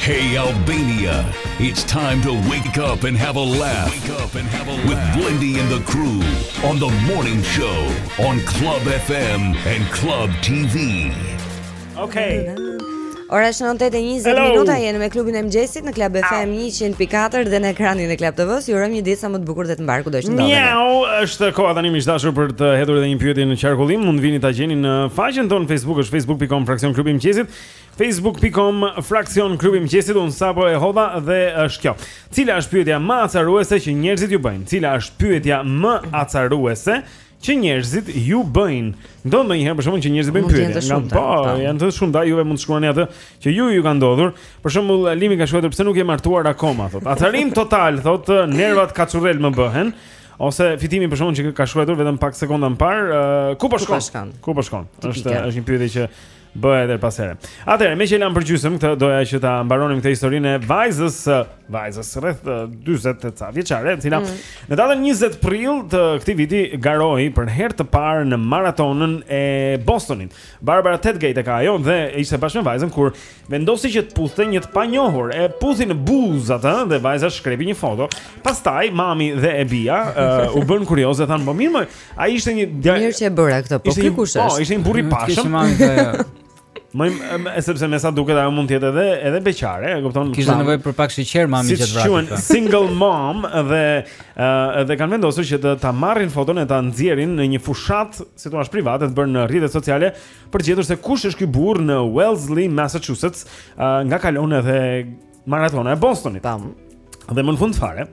Hey Albania, it's time to wake up and have a laugh. Wake up and have a laugh with Blendi and the crew on the morning show on Club FM and Club TV. Okay. Ora është 9:20 minuta jemi me klubin e mëngjesit në Club FM 104 dhe në ekranin e Club TV-s. Ju urojmë një ditë sa më të bukur dhe të mbarë kudo që ndodheni. Miau, është koha tani miq të dashur për të hedhur edhe një pyetje në qarkullim. Mund të vini ta gjeni në faqen tonë Facebook, është facebook.com fraksion klubi i mëngjesit. Facebook.com fraksion klubi i mëngjesit unë sapo e hodha dhe është kjo. Cila është pyetja më acaruese që njerëzit ju bëjnë? Cila është pyetja më acaruese që njerëzit ju bëjnë? Do ndonjëherë për shkakun që njerëzit bëjnë pyetje. Nga po, po, janë të shumta, juve mund të shkruani atë që ju ju ka ndodhur. Për shembull, Limi ka shkruar pse nuk je martuar akoma, thotë. Acarim total, thotë, nervat kaçurrel më bëhen. Ose Fitimi për shkakun që ka shkruar vetëm pak sekonda më parë, uh, ku po shkon? Ku po shkon? Po është është një pyetje që Bëhet edhe pas herë. Atëherë, meqë e lam përgjysmë këtë doja që ta mbaronim këtë historinë e vajzës, vajzës rreth 40 e ca vjeçare, e cila mm. në datën 20 prill të këtij viti garoi për herë të parë në maratonën e Bostonit. Barbara Tedgate e ka ajo dhe ishte bashkë me vajzën kur vendosi që të puthte një të panjohur, e puthi në buzë atë dhe vajza shkrepi një foto. Pastaj mami dhe e bija uh, u bënë kurioze, thanë, "Po mirë, Ai ishte një djalë. Mirë që e bëra këtë, po ky kush po, është? Po, ishte një burrë i pashëm. Më sepse me sa duket ajo mund të jetë edhe edhe beqare, e kupton? Kishte nevojë për pak sheqer mami që të vratë. Si quhen single mom dhe ë dhe kanë vendosur që të ta marrin foton e ta nxjerrin në një fushatë, si thua, private të bërë në rrjetet sociale për të gjetur se kush është ky burrë në Wellesley, Massachusetts, nga kalon edhe Maratona e Bostonit. Tam. Dhe më në fund fare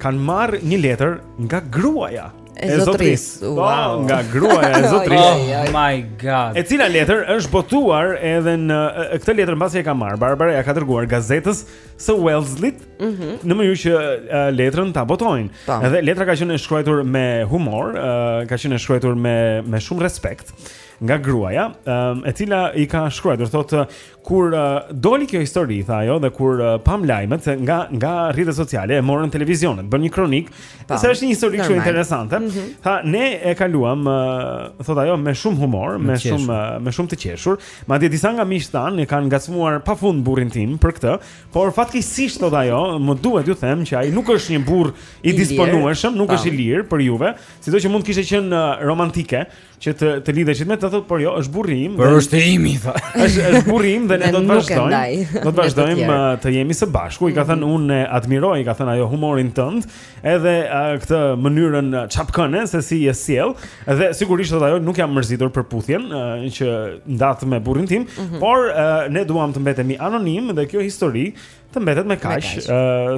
kanë marrë një letër nga gruaja e, e zotrisë. Po, wow. nga gruaja e zotrisë. oh my god. E cila letër është botuar edhe në këtë letër mbasi e ka marrë Barbara ia ka dërguar gazetës së Wellslit. Mm -hmm. Në mënyrë që uh, letrën ta botojnë. Tam. Edhe letra ka qenë e shkruajtur me humor, uh, ka qenë e shkruajtur me me shumë respekt nga gruaja, um, e cila i ka shkruajtur, thotë Kur uh, doli kjo histori, tha ajo, dhe kur uh, pamë lajmet se nga nga rrjetet sociale e morën televizionet, bënë një kronikë, po, se është një histori shumë interesante. Mm -hmm. Tha, ne e kaluam, uh, thotë ajo, me shumë humor, me, me shumë uh, me shumë të qeshur. Madje disa nga miqtë tanë e kanë ngacmuar pafund burrin tim për këtë, por fatkeqësisht thotë ajo, më duhet t'ju them që ai nuk është një burrë i, I disponueshëm, nuk është i lirë për juve, sido që mund të kishte qenë uh, romantike. që të të lidheshit me të thotë por jo është burri im por është i imi tha është është burri im dhe ne do të vazhdojmë do të vazhdojmë uh, të jemi së bashku i ka thënë mhm. unë e admiroj i ka thënë ajo humorin tënd edhe uh, këtë mënyrën uh, çapkëne se si je sjellë dhe sigurisht thotë ajo nuk jam mërzitur për puthjen që ndatë me burrin tim mhm. por ne duam të mbetemi anonimë dhe kjo histori të mbetet me kaq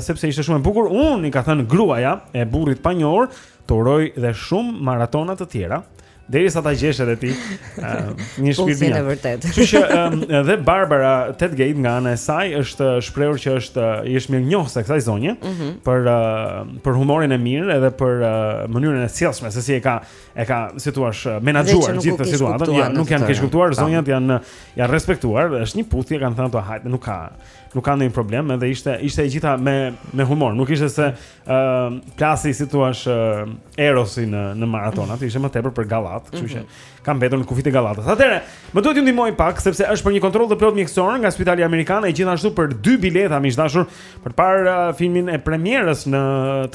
sepse ishte shumë e bukur unë i ka thënë gruaja e burrit të panjohur Të uroj dhe shumë maratona të tjera. Derisa ta gjesh edhe ti uh, një po, shpirt të vërtetë. Kështu që um, dhe Barbara Tedgate nga ana e saj është shprehur që është i është mirënjohëse kësaj zonje mm -hmm. për uh, për humorin e mirë edhe për uh, mënyrën e sjellshme se si e ka e ka si thua menaxhuar gjithë situatën. Ja, nuk janë keqkuptuar, zonjat janë janë respektuar, është një puthje kanë thënë ato hajt, nuk ka nuk ka ndonjë problem, edhe ishte ishte e gjitha me me humor, nuk ishte se Ëm plasi si thua Erosi në në maraton, aty ishte më tepër për gallatë, kështu që mhm. ka mbetur në kufijtë e gallatës. Atëherë, më duhet t'ju ndihmoj pak sepse është për një kontroll të plotë mjekësor nga Spitali Amerikan e gjithashtu për dy bileta miq të dashur për të parë uh, filmin e premierës në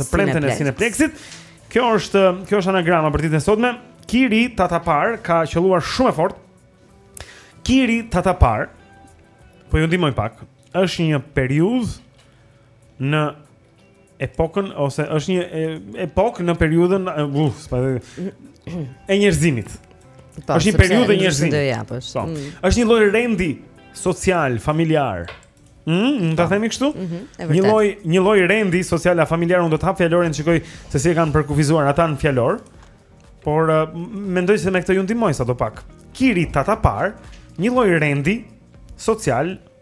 të premten e Cineplexit. Kjo është kjo është anagrama për ditën e sotme. Kiri Tatapar ka qelluar shumë e fortë. Kiri Tatapar po ju ndihmoj pak. Është një periudhë në epokën ose është një epokë në periudhën uf, spa, e njerëzimit. Po, është një periudhë e njerëzimit. Po. Mm. Është një lloj rendi social, familjar. Ëh, mm, mund ta po. themi kështu? Mm -hmm, një lloj një lloj rendi social a familjar, unë do të hap fjalorin, shikoj se si e kanë përkufizuar ata në fjalor. Por uh, mendoj se me këto ju ndihmoj sadopak. Kiri Tatapar, një lloj rendi social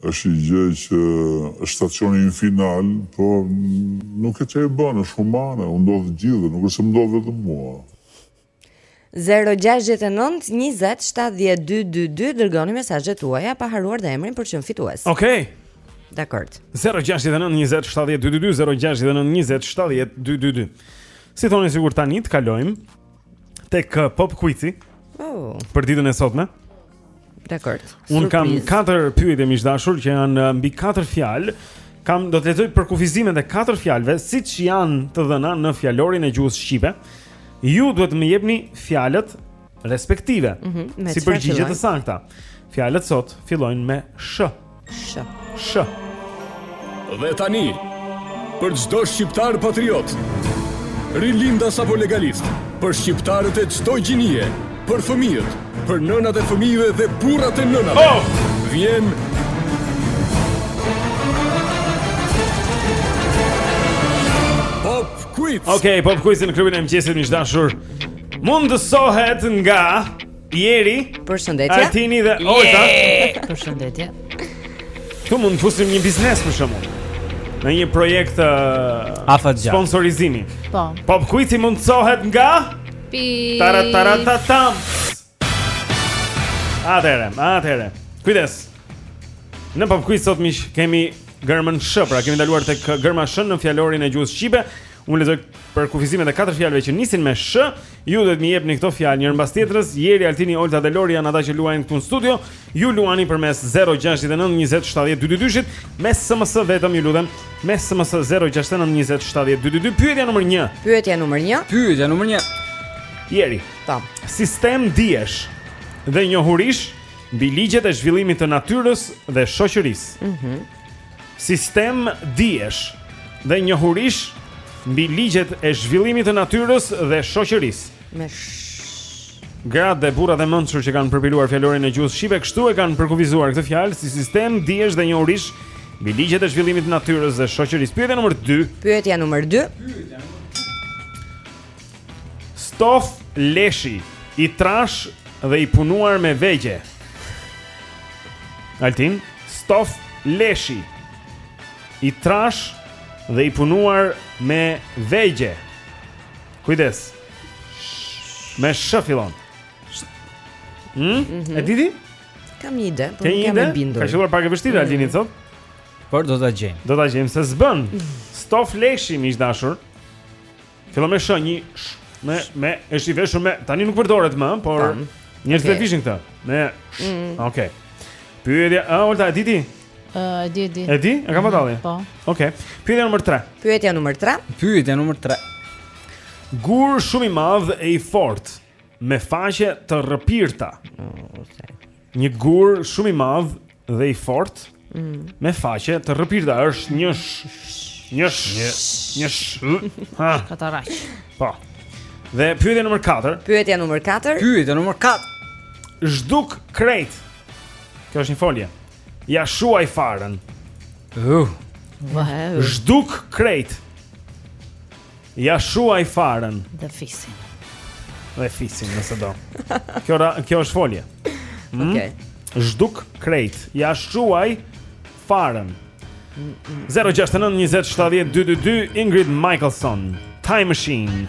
Është një gjë që është stacioni im final, por nuk ke ç'e bën, është humane, u ndodh gjithëve nuk është se më ndodh vetëm mua. 0-6-9-20-7-12-2 Dërgoni mesazhet tuaja pa harruar dhe emrin për të qenë fitues Ok Dakord 0-6-9-20-7-12-2 0-6-9-20-7-12-2 Si thoni sigur tani të kalojmë tek uh, Pop Quizi. Oh. Për ditën e sotme. Dakord. Unë kam katër pyetje miq të dashur që janë uh, mbi katër fjalë. Kam do të lexoj përkufizimet e katër fjalëve, siç janë të dhëna në fjalorin e gjuhës shqipe. Ju duhet të më jepni fjalët respektive. Mm -hmm, si përgjigje të sakta. Fjalët sot fillojnë me sh. Sh. Sh. Dhe tani, për çdo shqiptar patriot, rilindas apo legalist, për shqiptarët e çdo gjinie, për fëmijët, për nënat e fëmijëve dhe burrat e nënave. Oh! Vjen Pop Quiz. Okej, okay, Pop Quiz në klubin e mëngjesit miq të dashur. Mundësohet nga Jeri Përshëndetje Artini dhe Ojta Përshëndetje Këtu mund të fusim një biznes për shembull Në një projekt uh, Sponsorizimi Po Pop Quizi mundësohet nga Pi Tara tara ta tam Atëherë, atëherë Kujdes Në Pop Quiz sot miq kemi gërmën sh Pra kemi ndaluar te gërma sh në fjalorin e gjuhës shqipe Unë lexoj përkufizimet e katër fjalëve që nisin me sh, ju duhet t'mi jepni këto fjalë njërën mbas tjetrës, Jeri, Altini, Olta dhe Lori janë ata që luajnë këtu në studio, ju luani përmes 069 20 70 222, me SMS vetëm ju lutem, me SMS 069 20 70 222, pyetja numër një. Pyetja numër një. Pyetja numër një. Jeri, Ta. sistem dijesh dhe njohurish mbi ligjet e zhvillimit të natyrës dhe shoqërisë. Mhm. Sistem dijesh dhe njohurish mbi ligjet e zhvillimit të natyrës dhe shoqërisë. Me sh. Gratë dhe burrat e mençur që kanë përpiluar fjalorin e gjuhës shqipe kështu e kanë përkufizuar këtë fjalë si sistem dijesh dhe njohurish mbi ligjet e zhvillimit të natyrës dhe shoqërisë. Pyetja nr. 2. Pyetja nr. 2. Pyetja nr. 2. Stof leshi i trashë dhe i punuar me vegjë. Altin, stof leshi i trashë dhe i punuar me vegjë. Kujdes. Me sh fillon. Hm? Mm -hmm. E di ti? Kam një ide, por nuk jam e bindur. Ka qenë pak e vështirë mm -hmm. Altini thotë. Por do ta gjejmë. Do ta gjejmë se s'bën. Stof leshi miq të dashur. Fillon me sh, një, me me është i veshur me tani nuk përdoret më, por njerëzit e vishin këtë. Me sh. Mm. Okej. Okay. Pyetja, a Olta e di ti? Ë, e di, e di. E di? E kam dalli. Po. Okej. Okay. Pyetja numër 3. Pyetja numër 3. Pyetja numër 3. Gur shumë i madh e i fortë. me faqe të rrëpirta. Një gur shumë i madh dhe i fortë mm. me faqe të rrëpirta, është një një një një ha kataraq. Po. Dhe pyetja nr. 4. Pyetja nr. 4. Pyetja nr. 4. Zhduk krejt. Kjo është një folje. Ia shuaj farën. Uh. Zhduk krejt. Ia shuaj farën. Dhe fisin. Dhe fisin, nëse do. Kjo ra, kjo është folje. Mm? Okej. Okay. Zhduk krejt. Ia shuaj farën. 069 20 70 222 Ingrid Michaelson Time Machine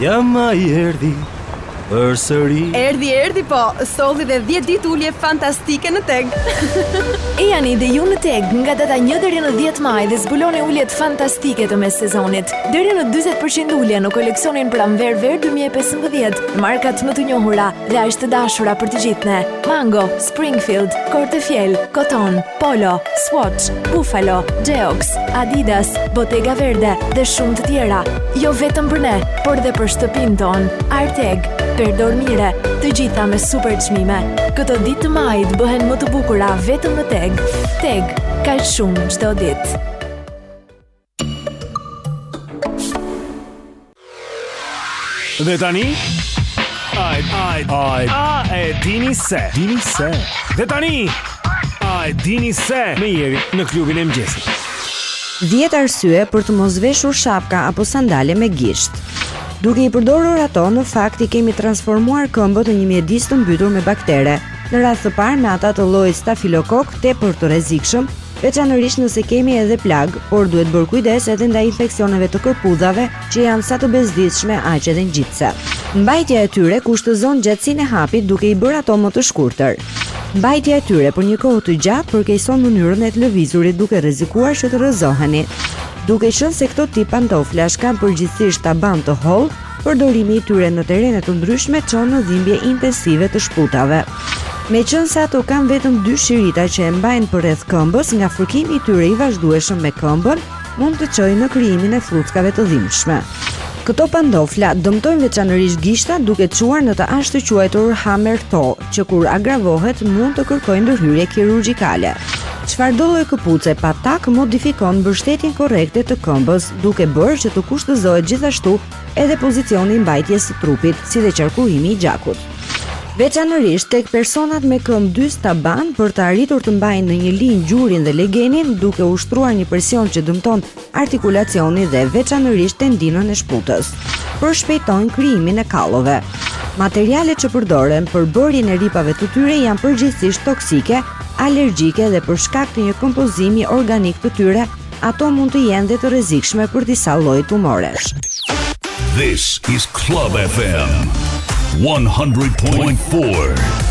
Ja, maji erdhi përsëri. Erdhi, erdhi po, solli dhe 10 ditë ulje fantastike në TEG. Ejani dhe ju në TEG nga data 1 deri në 10 maj dhe zbuloni uljet fantastike të messezonit. Deri në 20% ulje në koleksionin pranverë-verë 2015, markat më të njohura dhe aq të dashura për të gjithë ne. Mango, Springfield, Cortefiel, Koton. Polo, Swatch, Buffalo, Geox, Adidas, Bottega Verde dhe shumë të tjera. Jo vetëm për ne, por dhe për shtëpinë tonë. Arteg, Perdormire, të gjitha me super çmime. Këto ditë të majit bëhen më të bukura vetëm në Teg. Teg, kaq shumë çdo ditë. Dhe tani Ai ai ai a e dini se dini se Dhe tani a e dini se me Jerin në klubin e mëngjesit 10 arsye për të mos veshur shapka apo sandale me gisht Duke i përdorur ato në fakt i kemi transformuar këmbët në një mjedis të mbytur me baktere në radhë të parë me ata të llojit stafilokok tepër të rrezikshëm veçanërisht nëse kemi edhe plagë, por duhet bërë kujdes edhe ndaj infeksioneve të kërpudhave që janë sa të bezdisshme aq edhe ngjitëse. Mbajtja e tyre kushtëzon gjatësinë e hapit duke i bërë ato më të shkurtër. Mbajtja e tyre për një kohë të gjatë përkeqëson mënyrën e të lëvizurit duke rrezikuar që të rrëzoheni. Duke qenë se këto tipe pantoflash kanë përgjithësisht taban të hollë, Përdorimi i tyre në terrene të ndryshme çon në dhimbje intensive të shputave. Meqenëse ato kanë vetëm dy shirita që e mbajnë përreth këmbës, nga fërkimi i tyre i vazhdueshëm me këmbën mund të çojë në krijimin e flluskave të dhimbshme. Këto pantofla dëmtojnë veçanërisht gishtat duke çuar në të ashtuquajturin hammer toe, që kur agravohet mund të kërkojë ndërhyrje kirurgjikale. Çfarëdo lloj këpuce pa takë modifikon mbështetjen korrekte të këmbës. duke bërë që të kushtëzohet gjithashtu edhe pozicioni i mbajtjes së trupit, si dhe qarkullimi i gjakut. Veçanërisht tek personat me këmbë dystaban për të arritur të mbajnë në një linjë gjurin dhe legenin duke ushtruar një presion që dëmton artikulacionin dhe veçanërisht tendinën e shputës. Përshpejtojnë krijimin e kallove. Materialet që përdoren për bërjen e rripave të tyre janë përgjithësisht toksike, alergjike dhe për shkak të një kompozimi organik të tyre Ato mund të jenë dhe të rrezikshme për disa lloje tumoresh. This is Club FM 100.4.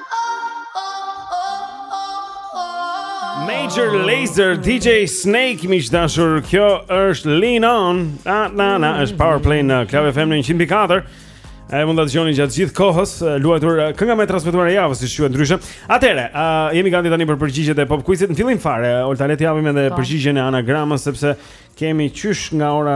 Major Laser DJ Snake miq të dashur, kjo është Lean On. Na na na, është Power Play në Club FM në 100.4. E mund ta dëgjoni gjatë gjithë kohës, luajtur kënga më e transmetuar e javës, siç quhet ndryshe. Atëherë, uh, jemi gati tani për përgjigjet e Pop Quizit. Në fillim fare, Olta le të japim edhe përgjigjen e anagramës sepse Kemi qysh nga ora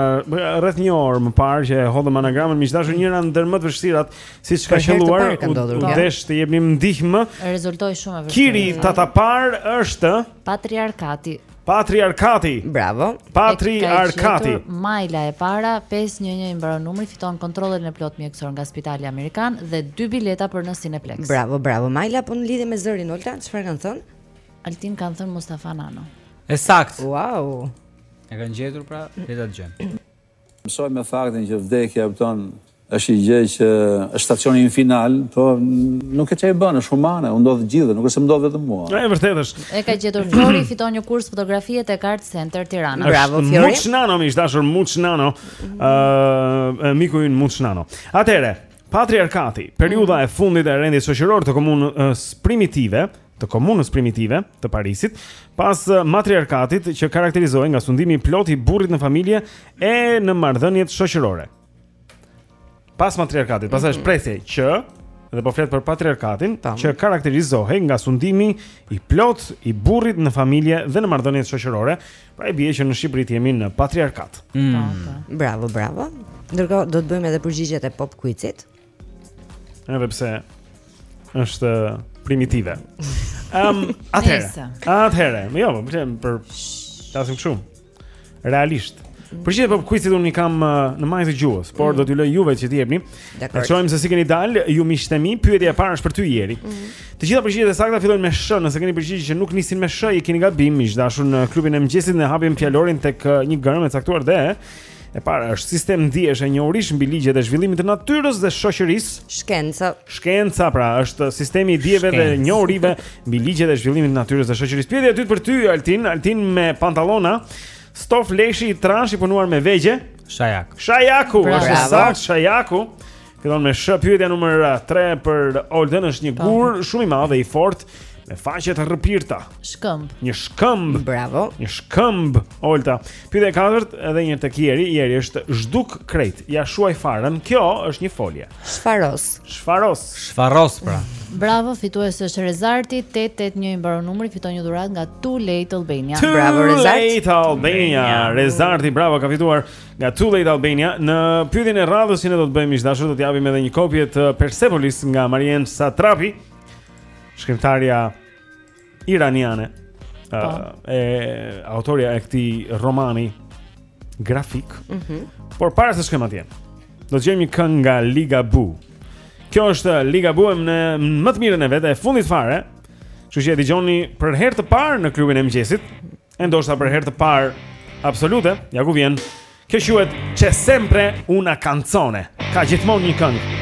rreth një orë më parë që hodhëm anagramën, miq të dashur, njëra ndër më të vështirat, siç ka qelluar, u desh të jepnim ndihmë. Rezultoi shumë e vështirë. Kiri tatapar është patriarkati. Patriarkati. Bravo. Patriarkati. Majla e para, 511 i mbaron numri, fiton kontrollin e plotë mjekësor nga Spitali Amerikan dhe dy bileta për në Cineplex. Bravo, bravo. Majla po në lidhje me zërin Olta, çfarë kanë thënë? Altin kanë thënë Mustafa Nano. E saktë. Wow. E kanë gjetur pra, le ta dëgjojmë. Mësohu me faktin që vdekja kupton është një gjë që është stacioni final, po nuk e çaj bën, është humane, u ndodh të gjithëve, nuk është se më ndodh vetëm mua. Është vërtet është. E ka gjetur Flori, fiton një kurs fotografie te Art Center Tirana. Bravo Flori. Muç Nano, miq të dashur Muç Nano. Ëh, miku ynë Muç Nano. Atëherë, patriarkati, periudha e fundit e rendit shoqëror të komunës primitive, të komunës primitive të Parisit, pas matriarkatit që karakterizohej nga sundimi i plotë i burrit në familje e në marrëdhëniet shoqërore. Pas matriarkatit, pastaj është mhm. presje që dhe po flet për patriarkatin Tam. që karakterizohej nga sundimi i plotë i burrit në familje dhe në marrëdhëniet shoqërore, pra e bie që në Shqipëri jemi në patriarkat. Mm. Bravo, bravo. Ndërkohë do të bëjmë edhe përgjigjet e pop quizit. Edhe pse është primitive. Ehm, um, atëherë. Atëherë, më jo, më them për tasim shumë. Realisht. Për çfarë pop quizit unë kam uh, në majë të gjuhës, por mm. do t'ju lë juve që t'i jepni. Ne shohim se si keni dalë, ju miqtë e mi, pyetja e parë është për ty Jeri. Mm -hmm. Të gjitha përgjigjet e sakta fillojnë me sh, nëse keni përgjigje që nuk nisin me sh, i keni gabim, miq të dashur në klubin e mëngjesit ne hapim fjalorin tek uh, një gërmë e caktuar dhe E para është sistem dijesh e njohurish mbi ligjet e zhvillimit të natyrës dhe shoqërisë. Shkenca. Shkenca pra është sistemi i dijeve dhe njohurive mbi ligjet e zhvillimit të natyrës dhe shoqërisë. Pyetja e dytë për ty Altin, Altin me pantallona, stof leshi i trashë i punuar me vegjë. Shajak. Shajaku, është e saktë Shajaku. Fillon me sh pyetja numër 3 eh, për Oltën është një po. gur shumë i madh dhe i fortë me faqe të rrëpirta. Shkëmb. Një shkëmb. Bravo. Një shkëmb, Olta. Pyetja e katërt edhe një tek Jeri, Jeri është zhduk krejt. Ia shuaj farën. Kjo është një folje. Shfaros. Shfaros. Shfaros pra. Bravo, fitues është Rezarti 881 i mbaron numri, fiton një dhuratë nga Too Late Albania. Bravo Rezarti. Too Late Albania. Rezarti, bravo, ka fituar nga Too Late Albania. Në pyetjen e radhës që ne do të bëjmë miq të dashur do të japim edhe një kopje të Persepolis nga Marjane Satrapi, shkrimtarja iraniane. Ëh, po. uh, autorja e këtij romani grafik. Mhm. Mm Por para se të shkojmë atje, do të dëgjojmë një këngë nga Liga Bu. Kjo është Liga Bu në më të mirën e vet, e fundit fare. Kështu që e dëgjoni për herë të parë në klubin e mëngjesit. E ndoshta për herë të parë absolute, ja ku vjen. Kjo quhet C'è sempre una canzone. Ka gjithmonë një këngë.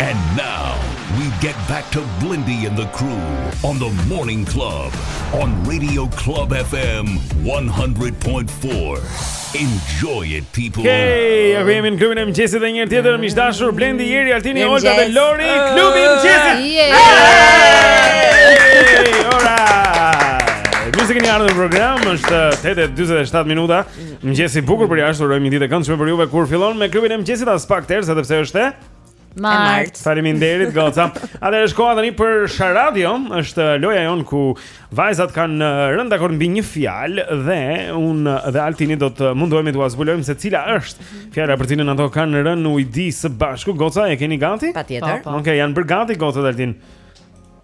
And now we get back to Blendi and the crew on the morning club on Radio Club FM 100.4. Enjoy it people. Hey, ja ku jemi në klubin e mëngjesit edhe një herë tjetër miq të dashur Blendi Jeri Altini Mirëmëngjes. Olta dhe Lori Ah. klubi i mëngjesit. Hey, ora. Mirë se keni ardhur në program, është 8:47 minuta. Mëngjesi i bukur përjashtë, urojmë një ditë e këndshme për juve kur fillon me klubin e mëngjesit aspak e tërë, edhe pse është e martë. Faleminderit goca. Atëherë është koha tani për Sharadio, është loja jonë ku vajzat kanë uh, rënë dakord mbi një fjalë dhe unë uh, dhe Altini do të mundohemi t'ua zbulojmë se cila është mhm. fjala për të cilën ato kanë rënë ujdi së bashku. Goca, e keni gati? Patjetër. Po, po. Okej, okay, janë bërë gati gocat Altin.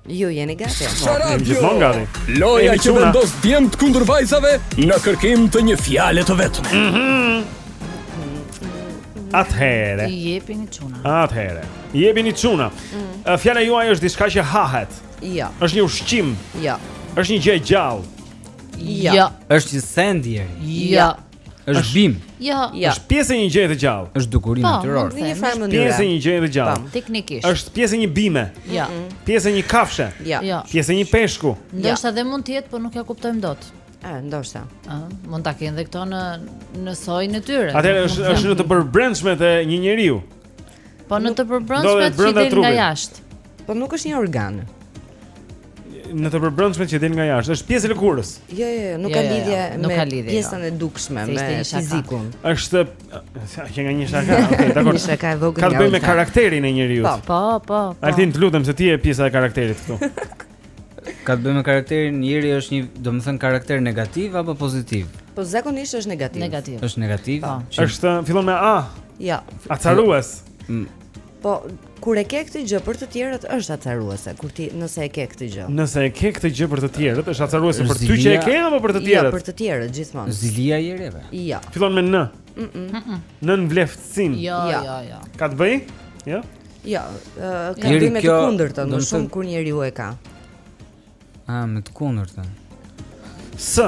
Ju jeni gati. Sharadio. Gjithmonë gati. Loja që vendos djemt kundër vajzave në kërkim të një fjale të vetme. Mhm. Atëherë. I jepini çuna. Atëherë. I jepini çuna. Mm. Fjala juaj është diçka që hahet. Jo. Është një ushqim. Jo. Është një gjë e gjallë. Jo. jo. Është një send. Jo. Është bimë. Jo. jo. Është pjesë e një gjëje të gjallë. Është dukuri po, natyrore. Po, në një farë mënyre. Pjesë e një gjëje të gjallë. Po, teknikisht. Është pjesë e një bime. Jo. Pjesë e një kafshe. Jo. jo. Pjesë e një peshku. Jo. Ndoshta dhe mund të jetë, por nuk e kuptojmë dot. Ë, ndoshta. Ë, mund ta kenë dhe këto në në sojin e tyre. Atëherë është është në të përbrendshme të një njeriu. Po në të përbrendshme që del nga jashtë. Po nuk është një organ. Në të përbrendshme që del nga jashtë, është pjesë e lëkurës. Jo, jo, jo nuk jo, ka jo, jo. lidhje jo, nuk me ka lidhje, jo. pjesën e dukshme me fizikun. Është thënë një shaka, okay, dakord. Një shaka e vogël. Ka të bëjë me karakterin e njeriut. Po, po, po. po. Altin, të lutem se ti je pjesa e karakterit këtu. Ka të bëjë me karakterin, njëri është një, domethënë karakter negativ apo pozitiv? Po zakonisht është negativ. Negativ. Është negativ. Po. Është fillon me A. Jo. Acarues. Po, kur e ke këtë gjë për të tjerët është acaruese, kur ti nëse e ke këtë gjë. Nëse e ke këtë gjë për të tjerët, është acaruese për ty që e ke apo për të jo, tjerët? Jo, për të tjerët gjithmonë. Zilia i ereve. Jo. Fillon me n. Mhm. Nënvleftësim. Jo, jo, jo, jo. Ka të bëjë? Jo. Jo, ka të bëjë me të kundërtën, më shumë kur njeriu e ka. Ah, me të kundërtën. S.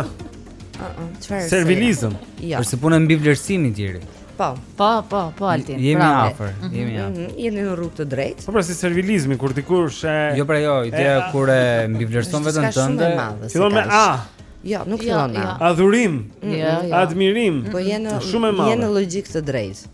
Ëh, çfarë? Servilizëm. Jo. Është puna mbivlerësimi i të tjerëve. Po. Po, po, po Altin. Jemi afër, mhm. jemi afër. Mhm, jeni në rrugë të drejtë. Po pra si servilizmi kur dikush e Jo pra jo, ideja kur e mbivlerëson veten tënde. Fillon me A. Jo, nuk jo, fillon me jo. A. Adhurim. Jo, jo. Admirim. Po jeni shumë e madhe. Jeni në logjikë të drejtë.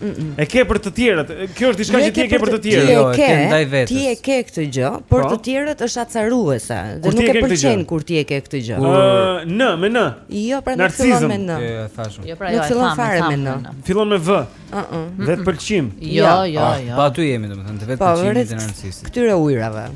E ke për të tjerët. Kjo është diçka që ti e ke për të tjerët. Jo, e ke ndaj vetes. Ti e ke këtë gjë, por, po, te të tjerët është acaruese. Dhe nuk e pëlqejnë kur ti e ke këtë gjë. Ëh, n, me n. Jo, pra nuk fillon me n. Jo, thashë. Jo, pra jo, fillon fare me n. Fillon me v. Ëh. Vetëpëlqim. Jo, jo, ah, jo. Po aty jemi, domethënë, te vetë, po, pëlqimi, te narcisizmi. Këtyre ujrave.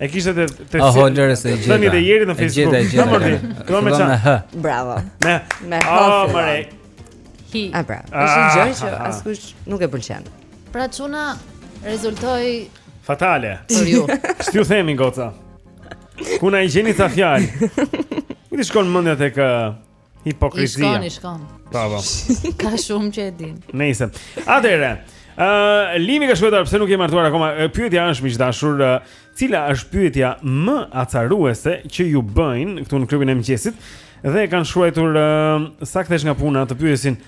E kishte te te si. Oho, lëre se gjeta. Tani te jeri në Facebook. Gjeta, gjeta. Tamam, ti. Kjo me ça? Bravo. Me. Me. Oh, mare. Hi. A pra. Ah, Është një gjë që askush nuk e pëlqen. Pra çuna rezultoi fatale. Për ju. Ç'ju themi goca. Ku na i gjeni ca fjalë? Ku të shkon mendja tek Hipokrizia. Shkon, shkon. Bravo. Ka shumë që e din. Nëse. Atëre, ë uh, Limi ka shkruajtur pse nuk jeni martuar akoma? Pyetja është miq të dashur, uh, cila është pyetja më acaruese që ju bëjnë këtu në klubin e mëngjesit? Dhe kanë shkruajtur uh, sa kthehesh nga puna të pyesin,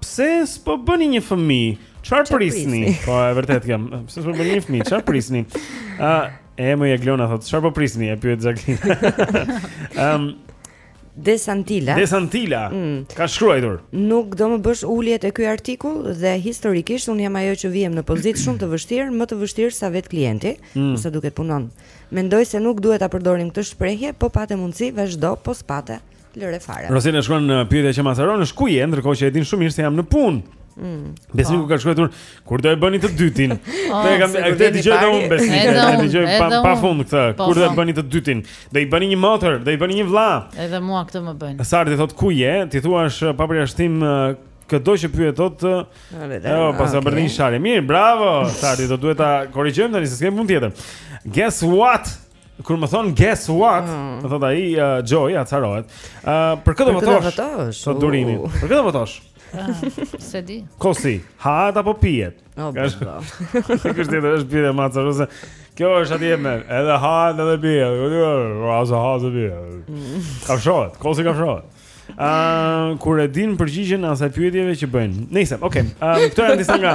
Pse s'po bëni një fëmijë? Çfarë prisni? Po e vërtet kam. Pse s'po bëni një fëmijë? Çfarë prisni? Ë, e më Jaglona thotë, çfarë po prisni? E pyet Jacqueline. Ëm, Desantila. Desantila. Mm. Ka shkruar. Nuk do më bësh ulje te ky artikull dhe historikisht un jam ajo që vihem në pozitë shumë të vështirë, më të vështirë sa vetë klienti, mm. ose duket punon. Mendoj se nuk duhet ta përdorim këtë shprehje, po pate mundësi vazhdo, po s'pate. Lëre fare. Rosina shkruan pyetja që m'acaron, është ku je, ndërkohë që e din shumë mirë se jam në punë. Mm. Besniku ka shkruar kur do e bëni të dytin. Oh, Te kam, këtë e dëgjoj edhe unë Besnik. Edhe unë e dëgjoj pa pafund këtë. Po, kur do e po. bëni të dytin? Do i bëni një motër, do i bëni një vlla. Edhe mua këtë më bëjnë. Sardi thot ku je? Ti thua është pa përjashtim këdo që pyet thot. Jo, pas sa bëni shale. Mirë, bravo. Sardi do duhet ta korrigjojmë tani se s'kem mund tjetër. Guess what? Kur më thonë guess what, mm. më thot ai uh, Joy acarohet. Ë uh, për këtë votosh. Sos durimi. Për këtë votosh. Ah, s'e di. Kosi, hahet apo pihet? Oh, Ka shumë. Se kush ditë është pyetje acaruese. Kjo është atje më, edhe hahet edhe pihet. Ku do? As hahet edhe pihet. Mm. Ka shohet, kosi ka shohet. Ë uh, kur e din përgjigjen e asaj pyetjeje që bëjnë. Nëse, okay. Ë uh, këto janë disa nga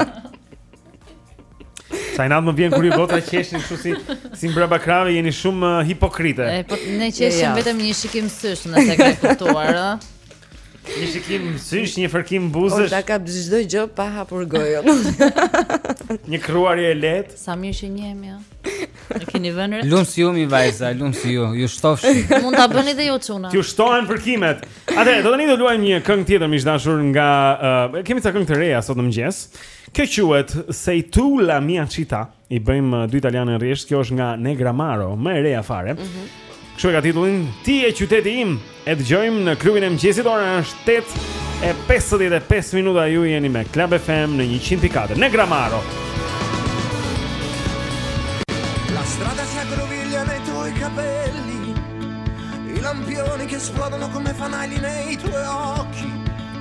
Sa inat më vjen kur ju gocat qeshni kështu si si mbrapa krahëve jeni shumë uh, hipokrite. E po ne qeshim ja. vetëm një shikim sysh në të kemi kuptuar, ë. Një shikim sysh, një fërkim buzësh. Ora ka çdo gjë pa hapur gojën. një kruarje e lehtë. Sa mirë që njihemi, ë. E keni vënë re? Lum si ju mi vajza, lum si ju, ju shtofshin. Mund ta bëni dhe ju çuna. Ju shtohen fërkimet. Atëherë tani do luajmë një këngë tjetër miq të dashur nga uh, kemi ca këngë të reja sot në mëngjes. Kjo quhet Sei tu la mia città. I bëjmë dy italianë rresht. Kjo është nga Negramaro, më e reja fare. Mm -hmm. Kështu e ka titullin Ti je qyteti im. E dëgjojmë në klubin e mëngjesit. Ora është 8 e 55 minuta. Ju jeni me Club FM në 100.4. Negramaro. La strada si aggroviglia nei tuoi capelli. I lampioni che esplodono come fanali nei tuoi occhi.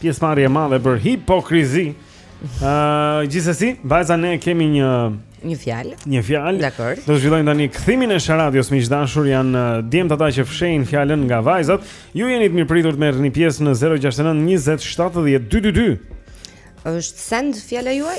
Pjesëmarrje e madhe për hipokrizi. Ëh, uh, gjithsesi, vajza ne kemi një një fjalë. Një fjalë. Dakor. Do zhvillojmë tani kthimin e Sharadios miq të dashur, janë uh, djemt ata që fshehin fjalën nga vajzat. Ju jeni të mirëpritur të merrni pjesë në 069 20 70 222. Është send fjala juaj?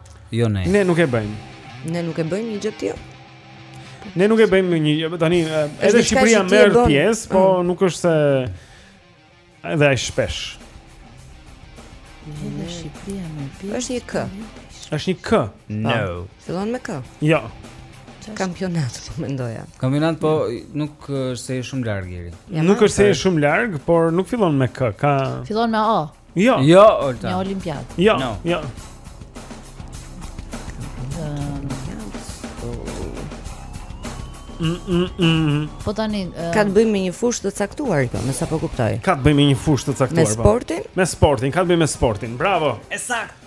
Jo ne. Ne nuk e bëjmë. Ne nuk e bëjmë një gjë të tillë. Ne nuk e bëjmë një gjë. Tani edhe Shqipëria merr pjesë, po mm. nuk është se edhe ai shpesh. Edhe Shqipëria merr pjesë. Është një kë. Është një kë. No. Po, fillon me kë. Jo. Kampionat po mendoja. Kampionat po nuk është se shumë larg Jeri. Nuk është se shumë larg, por nuk fillon me kë. Ka Fillon me O. Jo. Jo, Olta. Një olimpiadë. Jo. No. Jo. Mm, mm, mm. Po tani uh... ka të bëjë me një fushë të caktuar, po, me sa po kuptoj. Ka të bëjë me një fushë të caktuar. Me po. sportin? Po. Me sportin, ka të bëjë me sportin. Bravo. E saktë.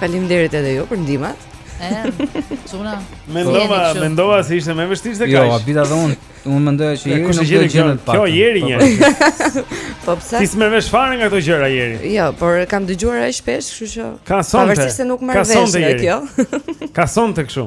Faleminderit edhe ju për ndihmat. Çuna. Mendova, mendova se ishte më e vështirë se jo, kaq. Jo, u habita dhe unë, unë mendoja që Jeri nuk do e gjente të pak. Kjo Jeri një. Po pse? Ti s'merr vesh fare nga këto gjëra Jeri. Jo, por e kam dëgjuar aq shpesh, kështu që. Ka sonte. Pavarësisht se nuk marr vesh nga kjo. Ka sonte kështu.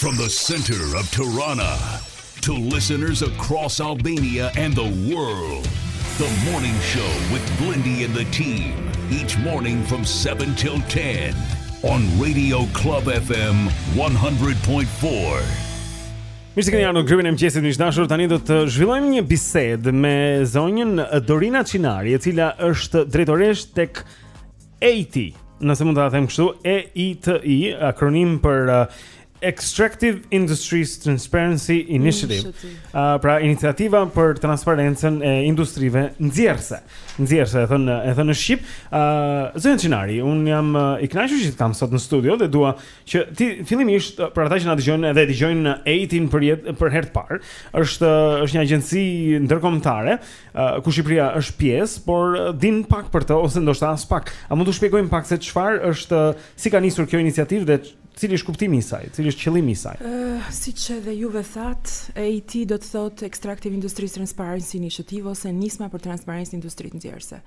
From the center of Tirana to listeners across Albania and the world. The morning show with Blendi and the team each morning from 7 till 10 on Radio Club FM 100.4. Mirë se keni ardhur në klubin e mëngjesit miq të dashur. Tani do të zhvillojmë një bisedë me zonjën Dorina Çinari, e cila është drejtoreshë tek EIT, nëse mund ta them kështu, EITI, akronim për uh, Extractive Industries Transparency Initiative. Initiative. Uh, pra iniciativa për transparencën e industrive nxjerrëse. Nxjerrëse e thonë e thonë në shqip. Ë uh, Zonja Çinari, un jam uh, i kënaqur që të kam sot në studio dhe dua që ti fillimisht uh, për ata që na dëgjojnë edhe dëgjojnë EITI-n për jetë për herë të parë. Është uh, është një agjenci ndërkombëtare uh, ku Shqipëria është pjesë, por uh, dinë pak për të ose ndoshta as pak. A mund të shpjegojmë pak se çfarë është uh, si ka nisur kjo iniciativë dhe cili është kuptimi i saj, cili është qëllimi i saj? Uh, siç edhe juve thatë, EIT do të thotë Extractive Industries Transparency Initiative ose nisma për transparencë në industritë nxjerrëse.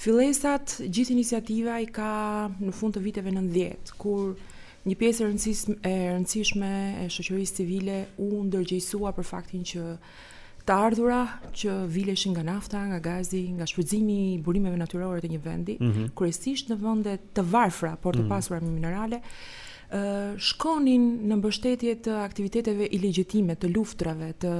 Fillesat gjithë iniciativa i ka në fund të viteve 90, kur Një pjesë e rëndësishme e shoqërisë civile u ndërgjegjësua për faktin që Të ardhura që vileshin nga nafta, nga gazi, nga shfrytëzimi i burimeve natyrore të një vendi, mm -hmm. kryesisht në vende të varfra, por të mm -hmm. pasura me minerale, shkonin në mbështetje të aktiviteteve ilegjitime, të luftrave, të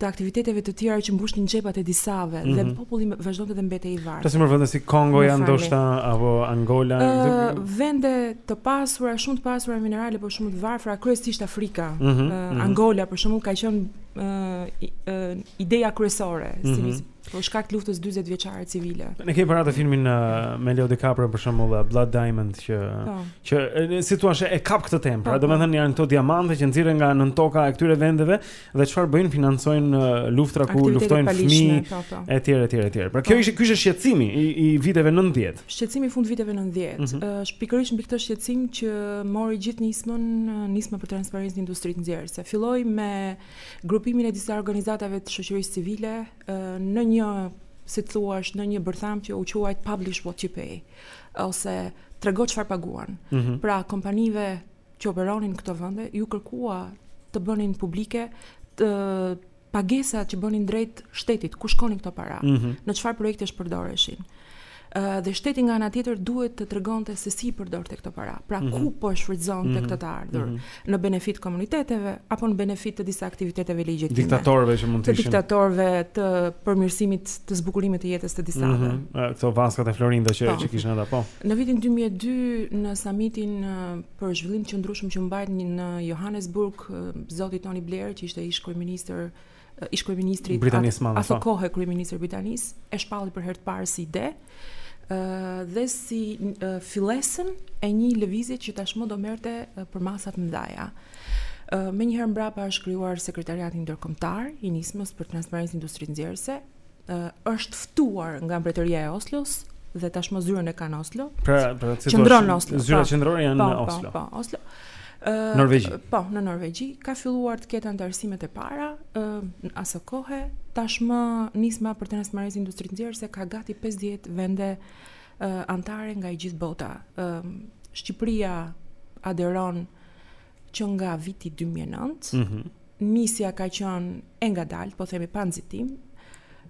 të aktiviteteve të tjera që mbushnin xhepat e disave mm -hmm. dhe mhm. populli vazhdonte të mbetej i varfër. Flasim vende si Kongo janë ndoshta apo Angola, uh, vende të pasura, shumë të pasura minerale, por shumë të varfra, kryesisht Afrika. Mm -hmm, uh, mm -hmm. Angola për shembull ka qenë uh, uh, ideja kryesore, mm -hmm. si mhm. për shkak të luftës 40 vjeçare civile. Ne kemi parë atë filmin uh, me Leo DiCaprio për shembull uh, Blood Diamond që po. që si të thuash e kap këtë temë. Pra, po, po. domethënë janë këto diamante që nxirren nga nën toka e këtyre vendeve, Dhe çfarë bëjnë? Financojnë luftra ku luftojnë fëmijë po, po. etj etj etj. Pra kjo po. ishte ky ishte shqetësimi i, i viteve 90. Shqetësimi i fund viteve 90. Mm -hmm. Është pikërisht mbi këtë shqetësim që mori gjithë nismën, nisma për transparencën e industrisë nxjerrëse. Filloi me grupimin e disa organizatave të shoqërisë civile në një si të thuash në një bërthamë që u quajt publish what you pay ose trego çfarë paguan. Mm -hmm. Pra kompanive që operonin këto vende iu kërkua të bënin publike pagesat që bënin drejt shtetit, ku shkonin këto para, mm -hmm. në çfarë projektesh përdoreshin. Uh, dhe shteti nga ana tjetër duhet të tregonte se si i përdorte këto para. Pra mm -hmm. ku po i shfrytëzonte mm -hmm. këto të ardhura mm -hmm. në benefit të komuniteteve apo në benefit të disa aktiviteteve ilegjitime. Diktatorëve që mund të ishin. Të diktatorëve të përmirësimit të zbukurimit të jetës të disave. Mm -hmm. Këto vaskat e floririt që po. që kishin ata po. Në vitin dy mijë e dy, në samitin për zhvillim të qëndrueshëm që u mbajt në Johannesburg, zoti Tony Blair, që ishte ish kryeministër ish kryeministri i Britanisë Madhe. Atë po. kohë kryeministër i Britanisë e shpalli për herë të parë si ide dhe si fillesën e një lëvizje që tashmë do merrte përmasa të mëdha. Menjëherë mbrapa është krijuar sekretariati ndërkombëtar i nismës për transparencë në industritë nxjerrëse, është ftuar nga mbretëria e Oslos dhe tashmë zyrën e kanë Oslo. Pra, pra qëndron në Oslo. Zyra po. qendrore janë po, në po, Oslo. Po, po, Oslo. Norvegji. Po, në Norvegji ka filluar të ketë anëtarësimet e para, ë në aso kohe tashmë nisma për transparencë industritë nxjerrëse ka gati 50 vende uh, anëtare nga e gjithë bota. Ë uh, Shqipëria aderon që nga viti 2009, mm -hmm. nisja ka qenë e ngadaltë, po themi pa nxitim,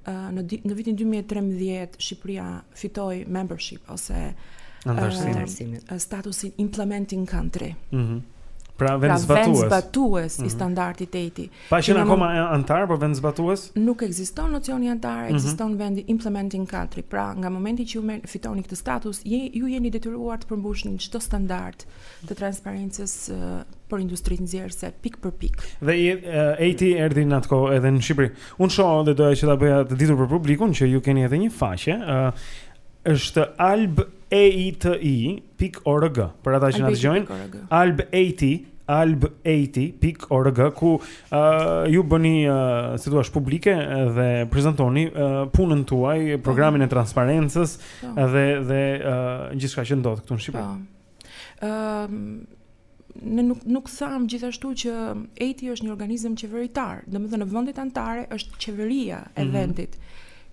në, në vitin 2013 Shqipëria fitoi membership ose uh, statusin implementing country. Mm -hmm. Pra vend pra, zbatues, vend zbatues mm -hmm. i mhm. standardit EITI. Pa qenë akoma anëtar, por vend zbatues? Nuk ekziston nocioni anëtar, mhm. ekziston mm -hmm. vendi implementing country. Pra, nga momenti që ju merr fitoni këtë status, je, ju jeni të detyruar të përmbushni çdo standard të transparencës uh, për industrinë nxjerrëse pik për pik. Dhe EITI erdhi në atë kohë edhe në Shqipëri. Unë shoh dhe doja që ta bëja të ditur për publikun që ju keni edhe një faqe, uh, është Alb EITI, .org për ata që na dëgjojnë albeiti albeiti.org ku uh, ju bëni uh, si të thuash publike dhe prezantoni uh, punën tuaj, po. programin e transparencës po. dhe dhe uh, gjithçka që ndodh këtu në Shqipëri. Po. Ëm uh, ne nuk nuk thamë gjithashtu që EITI është një organizëm qeveritar, domethënë në vendet anëtare është qeveria e mm -hmm. vendit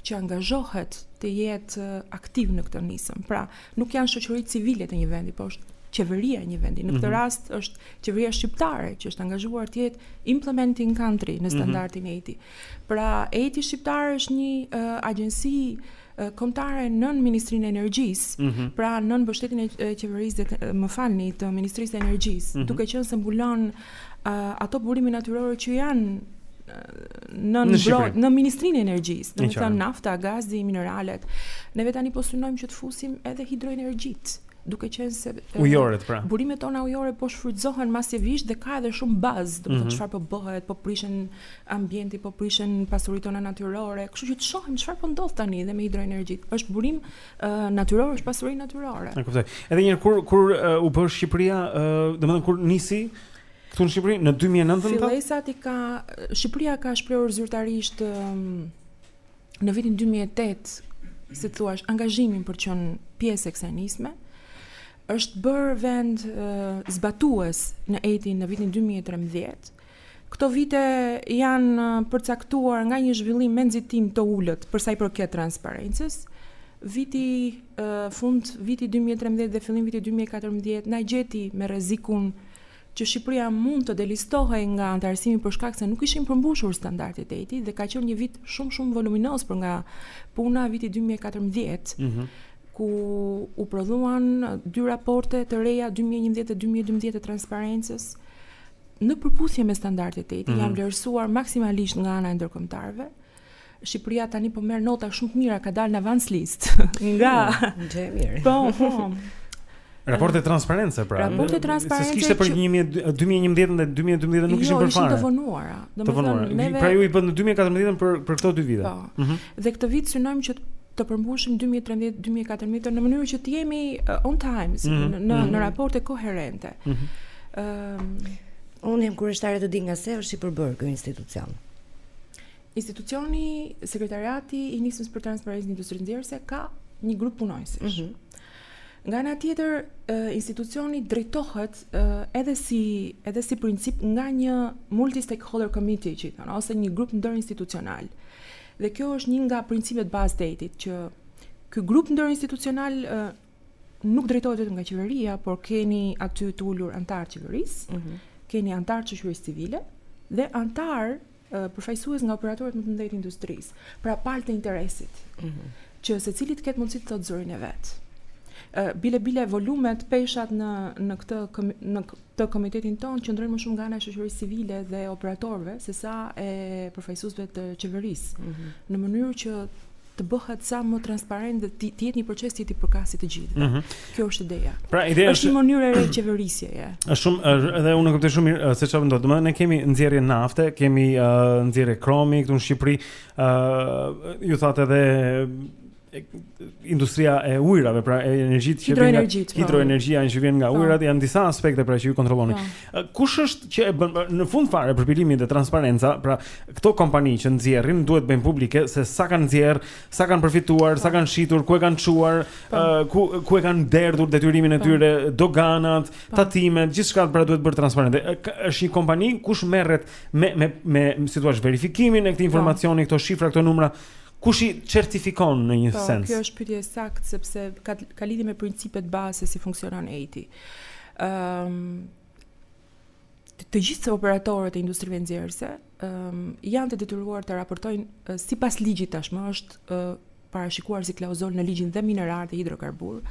që angazhohet të jetë uh, aktiv në këtë nisëm. Pra, nuk janë shoqëri civile të një vendi, por është qeveria e një vendi. Në këtë mm -hmm. rast është qeveria shqiptare që është angazhuar të jetë implementing country në mhm. standardin mm -hmm. EITI. Pra, EITI shqiptare është një uh, agjenci kombëtare nën Ministrinë e Energjisë, mm -hmm. pra nën mbështetjen e qeverisë, më falni të Ministrisë së Energjisë, mm -hmm. duke qenë se mbulon uh, ato burime natyrore që janë në në, bro, në Ministrinë e Energjisë, do të thënë nafta, gazi, mineralet. Ne vetë tani po synojmë që të fusim edhe hidroenergjitë duke qenë se ujoret pra. Burimet tona ujore po shfrytëzohen masivisht dhe ka edhe shumë buzz, do të thotë mhm. çfarë po bëhet, po prishen ambienti, po prishen pasuritë tona natyrore, kështu që të shohim çfarë po ndodh tani dhe me hidroenergjitë. Është burim uh, natyror, është pasuri natyrore. E kuptoj. Edhe një herë kur kur uh, u bë Shqipëria, uh, domethënë kur nisi këtu në Shqipëri në 2009-ta? Fillesat i ka Shqipëria ka shprehur zyrtarisht um, në vitin 2008 si të thuash, angazhimin për të qenë pjesë e kësaj nisme, është bërë vend uh, zbatues në EITI në vitin 2013, Këto vite janë përcaktuar nga një zhvillim me nxitim të ulët për sa i përket transparencës. Viti fund viti dy mijë e trembëdhjetë dhe fillim viti dy mijë e katërmbëdhjetë na gjeti me rrezikun që Shqipëria mund të delistohej nga anëtarësimi për shkak se nuk ishin përmbushur standardet e EITI-t dhe ka qenë një vit shumë shumë voluminoz për nga puna viti dy mijë e katërmbëdhjetë. Mhm. ku u prodhuan dy raporte të reja 2011 dhe 2012 të transparencës në përputhje me standardet EITI, mm. janë vlerësuar maksimalisht nga ana e ndërkombëtarëve. Shqipëria tani po merr nota shumë të mira, ka dalë në avans list. Nga gjë e mirë. Po, po. Raporte transparence pra. Raporte transparence. Se kishte për 2011 dhe 2012 nuk ishin jo, për fare. Jo, të vonuara. Domethënë, neve pra ju i bëni në 2014 për për këto dy vite. Po. Mhm. Dhe këtë vit synojmë që të përmbushim 2013, 2014 në mënyrë që të jemi uh, on time, si, mm -hmm. në, në, në mhm. raporte koherente. Mm -hmm. uh, Unë jam kurioze të di nga se është i përbërë ky institucion. Institucioni, sekretariati i nismës për transparencë në industrinë nxjerrëse ka një grup punonjësish. Mm -hmm. Nga ana tjetër, uh, institucioni drejtohet uh, edhe si edhe si princip nga një multi stakeholder committee që i thonë ose një grup ndërinstitucional. Dhe kjo është një nga principet bazë të EITI-t, që ky grup ndërinstitucional nuk drejtohet vetëm nga qeveria, por keni aty të ulur anëtarë të qeverisë, mm -hmm. keni anëtarë të shoqërisë civile, dhe anëtarë përfaqësues nga operatorët më të mëdhenj të industrisë, pra palë të interesit, mm -hmm. që secili të ketë mundësi të thotë zërin e vet. Bile bile volumet, peshat në në këtë në të komitetin tonë qëndrojnë më shumë nga ana e shoqërisë civile dhe operatorëve sesa e përfaqësuesve të qeverisë mm -hmm. në mënyrë që të bëhet sa më transparent dhe të jetë një proces që t'i përkasë të gjithëve. Mm -hmm. Kjo është ideja. Pra ideja është një mënyrë e re qeverisjeje. Është shumë është, edhe unë e kuptoj shumë mirë se çfarë ndodh. Domethënë ne kemi nxjerrje nafte, kemi uh, nxjerrje kromi këtu në Shqipëri. ë uh, ju thatë edhe industria e ujërave, pra e energjisë që vjen nga po. hidroenergjia që vjen nga po. ujërat, janë disa aspekte pra që ju kontrolloni. Po. Kush është që e bën në fund fare përpilimin e transparencës, pra këto kompani që nxjerrin duhet bëjnë publike se sa kanë nxjerrë, sa kanë përfituar, sa kanë shitur, ku e kanë çuar, ku ku e kanë derdhur detyrimin e tyre, doganat, tatimet, gjithçka pra duhet bërë transparente. Është një kompani kush merret me me me si thua verifikimin e këtij informacioni, këto shifra, këto numra. Kush i certifikon në një po, sens? Kjo është pyetje e saktë sepse ka ka lidhje me principet bazë si funksionon EIT-i. Ëm um, të gjithë operatorët e industrive nxjerrëse um, janë të detyruar të raportojnë uh, sipas ligjit tashmë është uh, parashikuar si klauzol në ligjin dhe minerar dhe hidrokarbur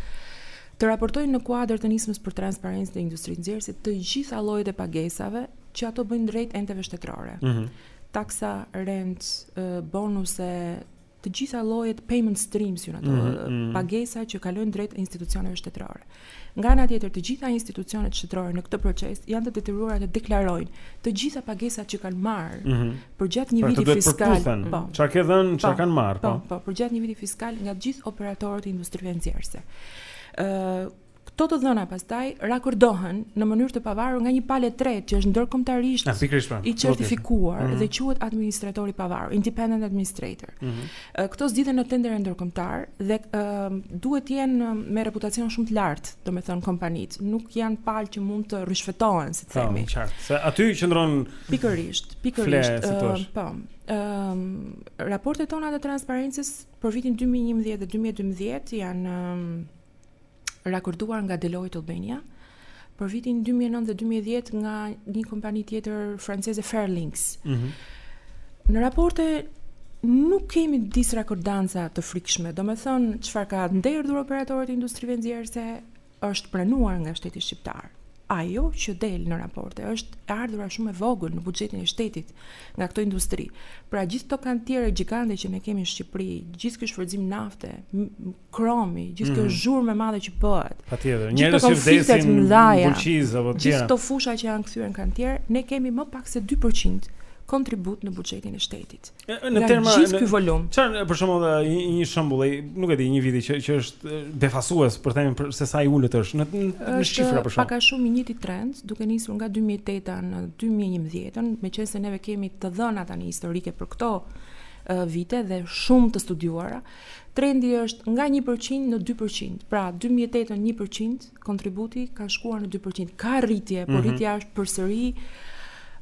të raportojnë në kuadër të nismës për transparencë në industrinë nxjerrëse të gjitha llojet e pagesave që ato bëjnë drejt enteve shtetërore. Mm -hmm. Taksa, rentë, bonuse, të gjitha llojet payment streams janë ato, mm -hmm. pagesa që kalojnë drejt institucioneve shtetërore. Nga ana tjetër, të gjitha institucionet shtetërore në këtë proces janë të detyruara të deklarojnë të gjitha pagesat që kanë marrë mm -hmm. përgjatë një pra, viti fiskal. Po. Çfarë kanë dhënë, po, çfarë kanë marrë, po. Po, po, përgjatë një viti fiskal nga gjithë operatorët e industrive nxjerrëse. Ëh, uh, Këto të dhëna pastaj rakordohen në mënyrë të pavarur nga një palë e tretë që është ndërkombëtarisht pra, i certifikuar mm -hmm. dhe quhet administrator i pavarur, independent administrator. Mm -hmm. Këto zgjidhen në tenderë ndërkombëtarë dhe uh, duhet të jenë me reputacion shumë të lartë, domethënë kompanitë, nuk janë palë që mund të ryshfetohen, si po, themi. Po, qartë. Se aty qëndron pikërisht, pikërisht. Uh, po. Ëm um, raportet tona të transparencës për vitin 2011 dhe 2012 janë um, rakorduar nga Deloitte Albania për vitin 2009 dhe 2010 nga një kompani tjetër franceze Fairlinks. Mm -hmm. Në raporte nuk kemi disrakordanca të frikshme. Domethënë, çfarë kanë derdhur operatorët e industrive nxjerrëse, është pranuar nga shteti shqiptar. Ajo që del në raporte është e ardhura shumë e vogël në buxhetin e shtetit nga këto industri. Pra gjithë këto kantiere gjigante që ne kemi në Shqipëri, gjithë ky shfrytëzim nafte, kromi, gjithë kjo mm. zhurmë e madhe që bëhet. Patjetër, njerëz që vdesin në Bulqizë apo tjera. Gjithë këto fusha që janë kthyer në kantier, ne kemi më pak se 2% kontribut në buxhetin e shtetit. Në terma gjithë ky volum. Çfarë për shembull një, një shembull, nuk e di, nuk e di që që është befasues për themin për se sa i ulët është në në shifra për shembull. Pak a shumë i njëjti trend, duke nisur nga 2008-a në 2011-ën, meqenëse neve kemi të dhëna tani historike për këto vite dhe shumë të studiuara, Trendi është nga një për qind në dy për qind. Pra, dy mijë e tetën një për qind, kontributi ka shkuar në dy për qind. Ka rritje, por mhm. rritja është përsëri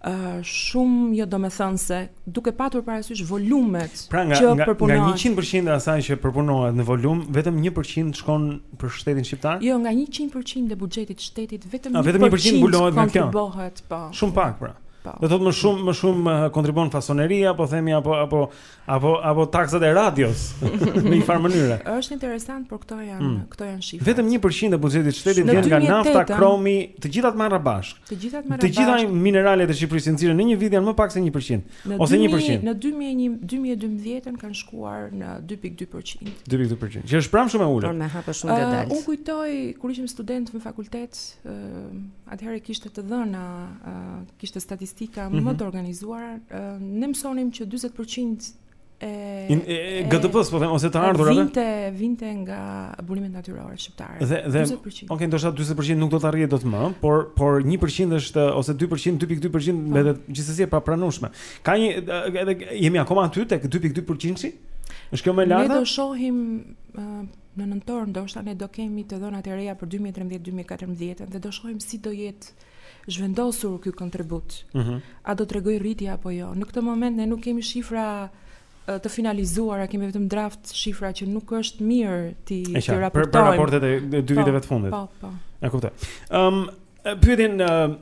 shumë jo domethënëse duke patur parasysh volumet pra nga, që përpunohen nga 100% e asaj që përpunohet në volum vetëm 1% shkon për shtetin shqiptar jo nga 100% e buxhetit shtetit vetëm 1% vetëm 1% mbulohet nga kjo kontribuohet po shumë pak pra po. do thotë më shumë më shumë kontribuon fasoneria po themi apo apo Apo apo taksat e radios në një farë mënyre. Është interesant, por këto janë mm. këto janë shifra. Vetëm 1% e buxhetit të shtetit vjen nga nafta, kromi, të gjitha të marra bashkë. Të gjitha të marra bashkë. Të gjitha mineralet e Shqipërisë që nxirren në një vit janë më pak se 1%. Në ose 2000, 1%. Në 2001, 2012-ën kanë shkuar në 2.2%. 2.2%. Që është prapë shumë e ulët. Por me hapa shumë ngadalë. Uh, unë kujtoj kur isha student në fakultet, uh, Atëherë kishte të dhëna, kishte statistika mm -hmm. më mhm. të organizuara, ne mësonim që 40% e GDP-së po them ose të ardhurave vinte vinte nga burimet natyrore shqiptare. Dhe dhe 40%. Okej, ndoshta 40% nuk do të arrihet dot më, por por 1% është ose 2%, 2.2% po. mbetet gjithsesi e papranueshme. Ka një edhe jemi akoma aty tek 2.2%-i? Është kjo më e lartë? Ne do shohim Në nëntor ndoshta ne do kemi të dhënat e reja për 2013-2014 dhe do shohim si do jetë zhvendosur ky kontribut. Mm -hmm. A do tregojë rritje apo jo? Në këtë moment ne nuk kemi shifra të finalizuara, kemi vetëm draft shifra që nuk është mirë t'i t'i raportojmë. Për, për raportet e dy po, viteve të fundit. Po, po. E kuptoj. Ëm um, pyetjen uh,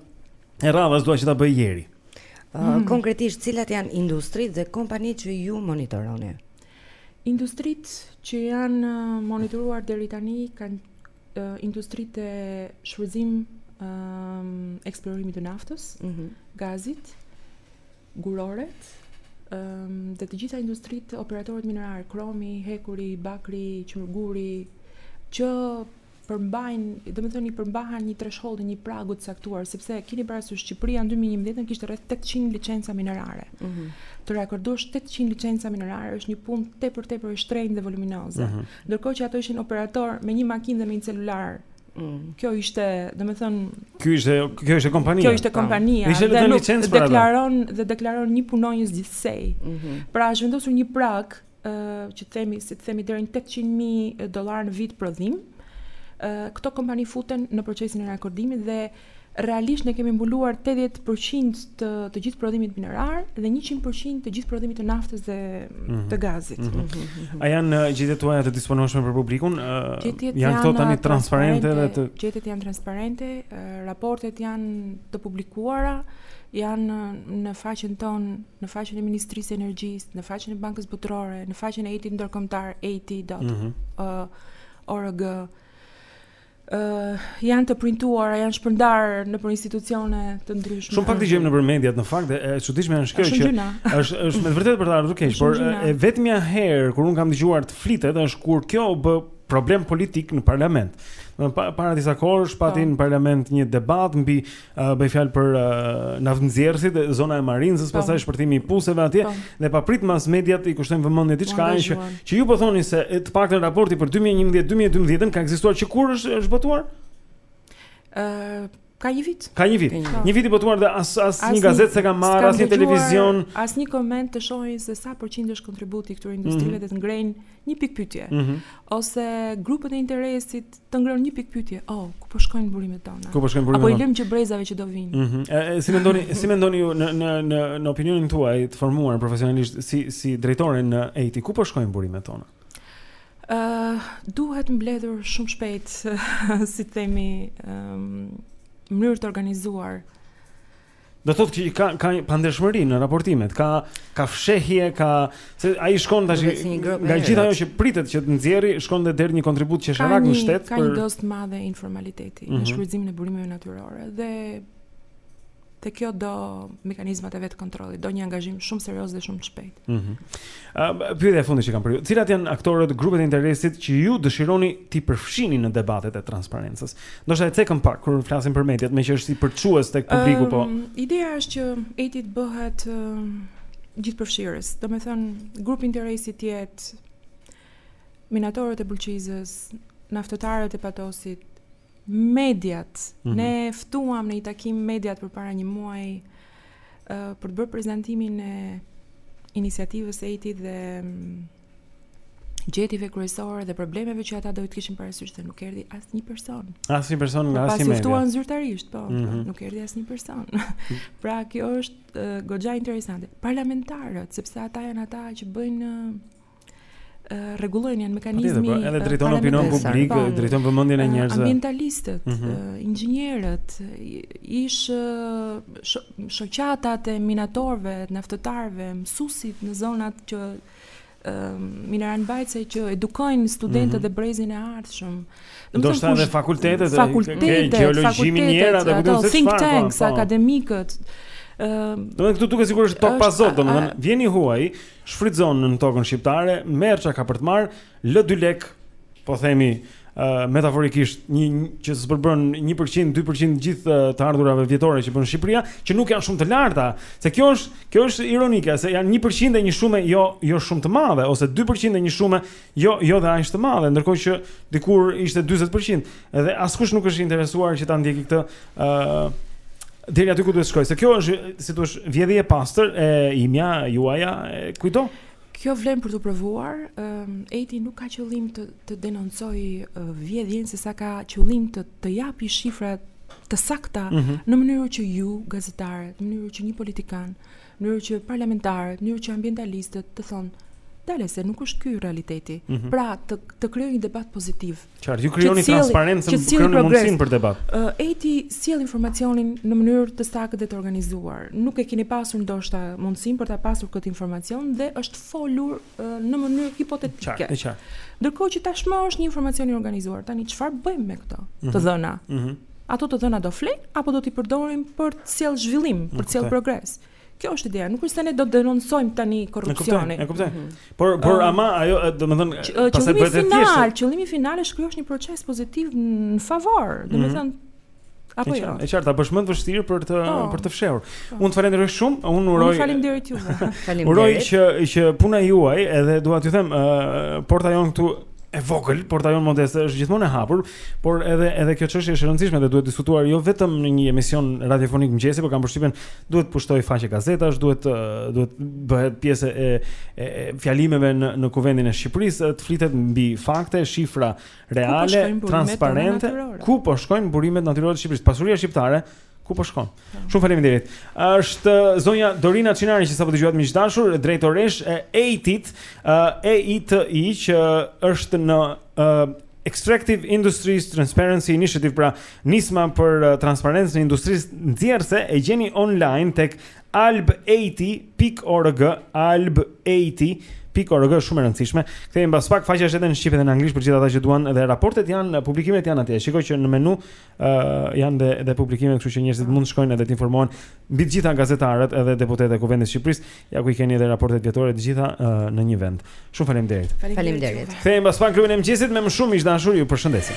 e radhës dua që ta bëjë Jeri. Uh, mm. Konkretisht cilat janë industritë dhe kompanitë që ju monitoroni? Industritë që janë monitoruar deri tani kanë industritë e shfrytëzim eksplorimit të naftës, mm -hmm. gazit, guroret, um, dhe të gjitha industritë operatorët minerarë, kromi, hekuri, bakri, qymyrguri, që përmbajnë, domethënë i përmbahen një threshold, një pragu të caktuar, sepse keni parasysh Shqipëria në 2011 kishte rreth 800 licenca minerare. Ëh. Mm -hmm. Të rakordosh 800 licenca minerare është një punë tepër tepër e shtrenjtë dhe voluminoze. Mm -hmm. Ndërkohë që ato ishin operatorë me një makinë dhe me një celular. Mm. Kjo ishte, domethënë, kjo ishte kjo ishte kompania. Kjo ishte po. kompania. Ishte dhe nuk deklaron dhe deklaron një punonjës gjithsej. Mm -hmm. Pra është vendosur një prag që të themi, si të themi, deri në 800.000 dolarë në vit prodhim, këto kompani futen në procesin e rakordimit dhe realisht ne kemi mbuluar 80% të të gjithë prodhimit minerar dhe 100% të gjithë prodhimit të naftës dhe mhm. të gazit. Mm -hmm. A janë uh, gjetjet tuaja të disponueshme për publikun? Uh, janë, janë këto tani uh, transparente dhe të gjetjet janë transparente, raportet janë të publikuara, janë në faqen tonë në faqen e Ministrisë së Energjisë, në faqen e Bankës Botërore, në faqen e EITI-t ndërkombëtar, EITI. Mm -hmm. uh, org. Uh, janë të printuara, janë shpërndarë nëpër institucione të ndryshme. Shumë pak dëgjojmë nëpër mediat në fakt, e çuditshme është kjo që është është me të vërtetë për të ardhur keq, por e vetmja herë kur unë kam dëgjuar të flitet është kur kjo u bë problem politik në parlament. Para disa kohësh pati po. në parlament një debat mbi Uh, bëj fjalë për uh, naftënxjerrësit, zona e Marinzës, po. pastaj shpërthimi i puseve atje po. dhe papritmas mediat i kushtojnë vëmendje diçka që që ju po thoni se të paktën raporti për 2011-2012 ka ekzistuar që kur është është botuar? Ëh, uh, Ka një vit. Ka një vit. Një vit i botuar dhe as, as, asnjë gazetë s'e ka marrë, asnjë televizion, asnjë koment të shohin se sa përqind është kontributi këtyre mhm. industrive mm -hmm. dhe të ngrejnë një pikëpyetje. Mm -hmm. Ose grupet e interesit të ngrenë një pikëpyetje, oh, ku po shkojnë burimet tona? Ku po shkojnë burimet? Apo i lëmë gjë brezave që do vijnë. Mhm. Mm si mendoni, si mendoni ju në në në në opinionin tuaj të formuar profesionalisht si si drejtore në EITI, ku po shkojnë burimet tona? Ëh, uh, duhet mbledhur shumë shpejt, si themi, ëh, um, mënyrë të organizuar Do thotë që ka ka një pandershmëri në raportimet, ka ka fshehje, ka se ai shkon tash nga gjithë ajo që pritet që të nxjerrë, shkon dhe derdh një kontribut qesharak në shtet për Ka një dozë të madhe informaliteti mm -hmm. në mhm. shfrytëzimin e burimeve natyrore dhe te kjo do mekanizmat e vet të kontrollit, do një angazhim shumë serioz dhe shumë të shpejtë. Mm -hmm. Pyetja e fundit që kam për ju. Cilat janë aktorët, grupet e interesit që ju dëshironi t'i përfshini në debatet e transparencës? Ndoshta e cekëm pak kur flasim për mediat, meqë është si përçues tek publiku um, po. Ideja është që EITI të bëhet uh, gjithëpërfshirës. Domethënë, grup interesi të jenë minatorët e Bulqizës, naftëtarët e Patosit, Mediat. Mm -hmm. Ne ftuam në një takim mediat përpara një muaji uh, për të bërë prezantimin e iniciativës EITI dhe mm, gjetjeve kryesore dhe problemeve që ata do të kishin parasysh se nuk erdhi asnjë person. Asnjë person nga asnjë media. Pasi u ftuan zyrtarisht, po, mm -hmm. nuk erdhi asnjë person. pra kjo është uh, goxha interesante. Parlamentarët, sepse ata janë ata që bëjnë uh, rregullojnë janë mekanizmi po, edhe drejton opinionin publik, po, drejton vëmendjen e njerëzve. Ambientalistët, mm -hmm. inxhinierët, ish shoqatat e minatorëve, naftëtarëve, mësuesit në zonat që mineralmbajtëse që edukojnë studentët mm -hmm. dhe brezin e ardhshëm. Do të thonë fakultetet, fakultetet, gjeologji-miniera apo do të thonë think po, tanks, po. akademikët. Ëm, do të thonë këtu duket sigurisht tokë pa zot, domethënë vjen i huaj, Shfrytëzon në tokën shqiptare, merr çka ka për të marrë, lë dy lek, po themi, uh, metaforikisht, një, një që s'përbën 1%, 2% të gjithë uh, të ardhurave vjetore që bën Shqipëria, që nuk janë shumë të larta, se kjo është, kjo është ironike, se janë 1% e një shume jo jo shumë të madhe ose 2% e një shume Jo, jo dhe aq të madhe, ndërkohë që dikur ishte 40%, edhe askush nuk është interesuar që ta ndjeki këtë ë uh, deri aty ku duhet të shkojë. Se kjo është, si thua, vjedhje e pastër e imja, juaja, e kujtdo? Kjo vlen për t'u provuar, um, EITI nuk ka qëllim të të denoncoj uh, vjedhjen se sa ka qëllim të të japi shifra të sakta mm -hmm. në mënyrë që ju gazetarët, në mënyrë që një politikan mënyrë që parlamentarët, mënyrë që ambientalistët të thonë dale se nuk është ky realiteti. Mm -hmm. Pra të të krijojë një debat pozitiv. Qartë, ju krijoni transparencën, krijoni mundësinë për debat. Ë uh, EITI sjell informacionin në mënyrë të saktë dhe të organizuar. Nuk e keni pasur ndoshta mundësinë për ta pasur këtë informacion dhe është folur në mënyrë hipotetike. Qartë, qartë. Ndërkohë që tashmë është një informacion i organizuar. Tani çfarë bëjmë me këto? Të mhm. dhëna. Ëh. Mm -hmm. Ato të dhëna do flenë apo do t'i përdorim për të sjell zhvillim, për të sjell progres? Kjo është ideja. Nuk është se ne do të denoncojmë tani korrupsionin. E kuptoj, e kuptoj. Mhm. Por por uh, ama ajo, domethënë, pastaj bëhet e thjeshtë. Qëllimi final, qëllimi final është krijosh një proces pozitiv në favor. Domethënë, mm -hmm Apo jo. E qartë, ta bësh më të vështirë për të oh, për të fshehur. Oh. Unë të falenderoj shumë, unë uroj. Faleminderit juve. faleminderit. Uroj që që puna juaj, edhe dua t'ju them, uh, porta jon këtu e vogël, porta jon modeste është gjithmonë e hapur, por edhe edhe kjo çështje është e rëndësishme dhe duhet diskutuar jo vetëm në një emision radiofonik mëngjesi, por kam përshtypjen duhet pushtoj faqe gazetash, duhet duhet bëhet pjesë e, e, e fjalimeve në në kuvendin e Shqipërisë, të flitet mbi fakte, shifra, reale, transparente, ku po shkojnë burimet natyrore të Shqipërisë? Pasuria shqiptare ku po shkon. Po. Shumë faleminderit. Është uh, zonja Dorina Çinari që sapo dëgjuat miq dashur, drejtoresh e EITI-t, uh, EITI që është në uh, Extractive Industries Transparency Initiative, pra nisma për uh, transparencën e industrisë nxjerrëse e gjeni online tek albeiti.org albeiti.org është shumë e rëndësishme. Kthehemi pas pak faqja është edhe në shqip dhe në anglisht për gjithë ata që duan dhe raportet janë, publikimet janë atje. Shikoj që në menu ë janë dhe dhe publikimet, kështu që njerëzit mund të shkojnë edhe të informohen mbi të gjitha gazetarët edhe deputetët e Kuvendit të Shqipërisë. Ja ku i keni edhe raportet vjetore të gjitha ë, në një vend. Shumë faleminderit. Faleminderit. Kthehemi pas pak klubin e mëngjesit me më shumë miq dashur, ju përshëndesim.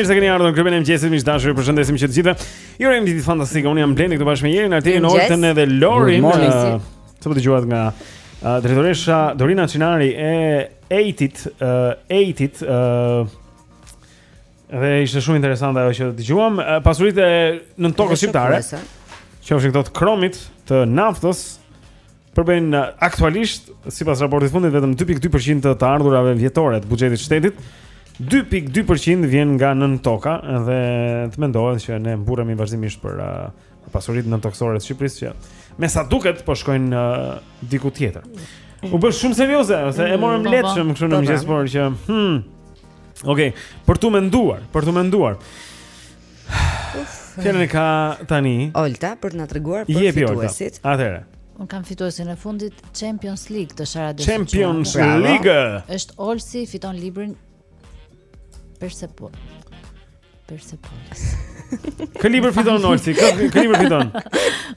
Mirë se keni ardhur në klubin e mëngjesit, miq dashur, ju përshëndesim që të gjithëve. Ju urojmë ditë fantastike. Unë jam Blendi këtu bashkë me Jerin, Artin, Orten dhe Lorin. Sa po dëgjuat nga uh, drejtoresha Dorina Çinari e Eitit, uh, Eitit, uh, dhe ishte shumë interesante ajo që dëgjuam. Uh, pasuritë e nëntokës shqiptare. Qofshin këto të kromit, të naftës, përbëjnë uh, aktualisht sipas raportit të fundit vetëm 2.2% të të ardhurave vjetore të buxhetit të shtetit. 2.2% vjen nga nëntoka dhe të mendohet që ne mburremi vazhdimisht për uh, për pasuritë nëntokësore të Shqipërisë që me sa duket po shkojnë uh, diku tjetër. U bë shumë serioze, ose e morëm mm, po, po. lehtëshëm kështu në po, mëngjes, por që hm. Okej, okay, për tu menduar, për tu menduar. Kë na ka tani. Olta për të na treguar për fituesit. Atëherë. Un kam fituesin e fundit Champions League të Sharadës. Champions League. Është Olsi fiton librin Persepol. Persepolis. Kë libër fiton Olsi? Kë kë libër fiton?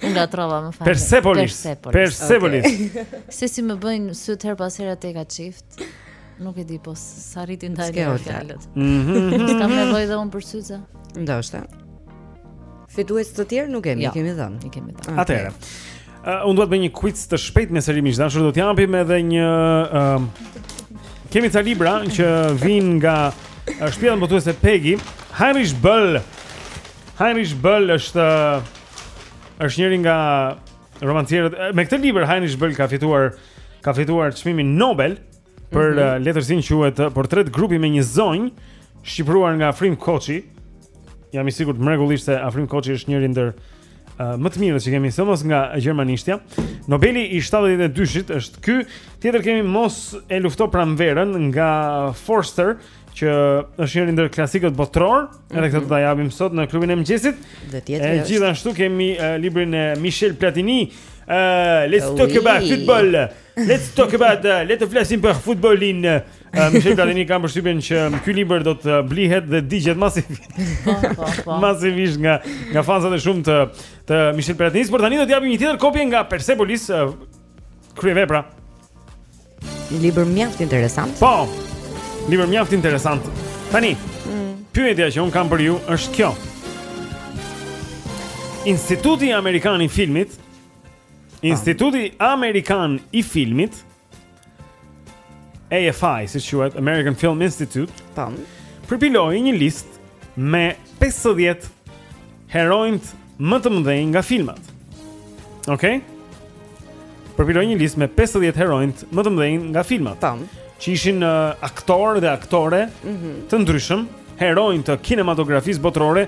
Unë nga trova më fal. Persepolis. Persepolis. Okay. Se si më bëjnë syt her pas herë te ka çift. Nuk e di po sa rritin ndaj të fjalët. Mhm. Kam nevojë dhe unë për syze. Ndoshta. Fitues të tjerë nuk kemi, jo, kemi dhënë. I kemi dhënë. Atëherë. Uh, unë duhet të bëj një quiz të shpejt me seri miq të dashur, do të japim edhe një uh, kemi ca libra që vijnë nga uh, shtëpia botuese Pegi, Heinrich Böll. Heinrich Böll është uh, është njëri nga romancierët. Me këtë libër Heinrich Böll ka fituar ka fituar çmimin Nobel Për mm -hmm. letërsinë quhet Portret grupi me një zonjë, shqipëruar nga Afrim Koçi. Jam i sigurt mrekullisht se Afrim Koçi është njëri ndër uh, më të mirët që kemi së nga gjermanishtja. Nobeli i 72-shit është ky. Tjetër kemi Mos e lufto pranverën nga Forster që është njëri ndër klasikët botërorë, edhe këtë do ta japim sot në klubin e mëngjesit. Dhe tjetri është. Gjithashtu kemi uh, librin e Michel Platini, uh, Let's Talk About Football. Let's talk about uh, le të flasim për futbollin. Uh, Michel Platini kam përshtypjen që um, ky libër do të blihet dhe digjet masivisht. Po, po, po. masivisht nga nga fansat e shumtë të Michel Platinis, por tani do të japim një tjetër kopje nga Persepolis uh, kryevepra. Një libër mjaft interesant. Po. Libër mjaft interesant. Tani, mm. pyetja që un kam për ju është kjo. Instituti Amerikan i Filmit Instituti Amerikan i Filmit AFI, siç quhet American Film Institute, po. Përpiloi një listë me 50 heronjt më të mëdhenj nga filmat. Okej? Okay? Përpiloi një listë me 50 heronjt më të mëdhenj nga filmat. Tan, që ishin uh, aktorë dhe aktore mm -hmm. të ndryshëm, heronj të kinematografisë botërore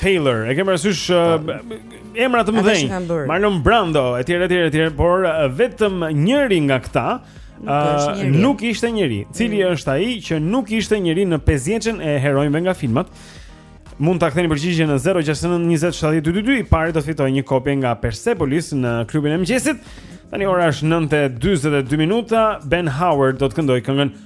Taylor, e kemi parasysh uh, emra të mëdhenj. Marlon Brando etj etj etj, por uh, vetëm njëri nga këta nuk, uh, nuk ishte njeri. Cili mm. është ai që nuk ishte njeri në 50-ën e heronjve nga filmat? Mund ta ktheni përgjigjen në 069 20 70 222, i pari do të fitojë një kopje nga Persepolis në klubin e mëngjesit. Tani ora është 9:42 minuta. Ben Howard do të këndojë këngën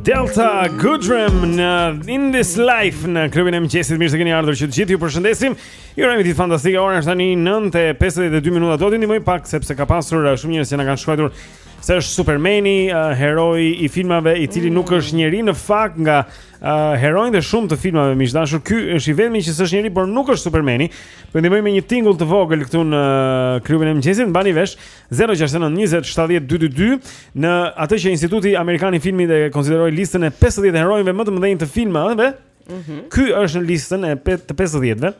Delta Goodrem në In This Life në klubin e mëngjesit mirë se keni ardhur që të gjithë ju përshëndesim. Ju urojmë ditë fantastike. Ora është tani 9:52 minuta. Do t'i ndihmoj pak sepse ka pasur uh, shumë njerëz që na kanë shkruar se është Supermani, uh, heroi i filmave i cili nuk është njeri në fakt nga uh, heronjtë e shumë të filmave miq dashur. Ky është i vetmi që s'është njeri, por nuk është Supermani. Po e ndihmoj me një tingull të vogël këtu në uh, klubin e mëngjesit. Mbani vesh, 069 20 70 222 në atë që Instituti Amerikan i Filmit e konsideroi listën e 50 heronjve më të mëdhenj të filmave. Mm -hmm. Ky është në listën e pet, të 50-ve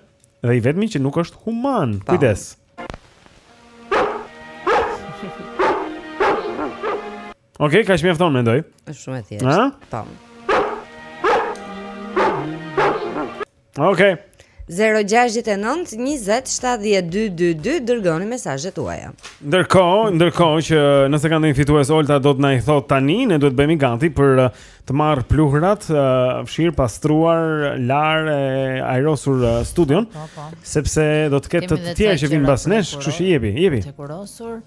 dhe i vetmi që nuk është human. Pa. Kujdes. Okej, okay, kaq mjafton mendoj. Është shumë e thjeshtë. Ëh? Po. Okej. Okay. 0692070222 dërgoni mesazhet tuaja. Ndërkohë, ndërkohë që nëse ka ndonjë fitues Olta do të na i thotë tani, ne duhet të bëhemi gati për uh, të marrë pluhurat, uh, fshirë, pastruar, larë e ajrosur uh, studion, po, po. sepse do të ketë të tjerë që vijnë mbas nesh, kështu që jepi, jepi. Të kurosur.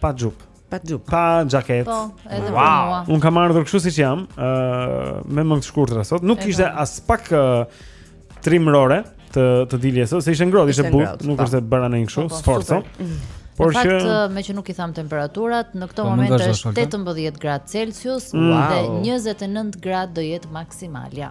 Pa xhup. Pa xhup. Pa xhaket. Po, edhe wow. mua. Un kam ardhur kështu siç jam, ë uh, me mëngë të shkurtra sot. Nuk ishte aspak uh, trimërore të dilje sot, se ishte ngrohtë, ishte butë, nuk po. është se bëra ndonjë kështu, po, po, sforco. Por në fakt meqë nuk i thamë temperaturat, në këtë po, moment është 18 gradë Celsius mm. dhe 29 gradë do jetë maksimalja.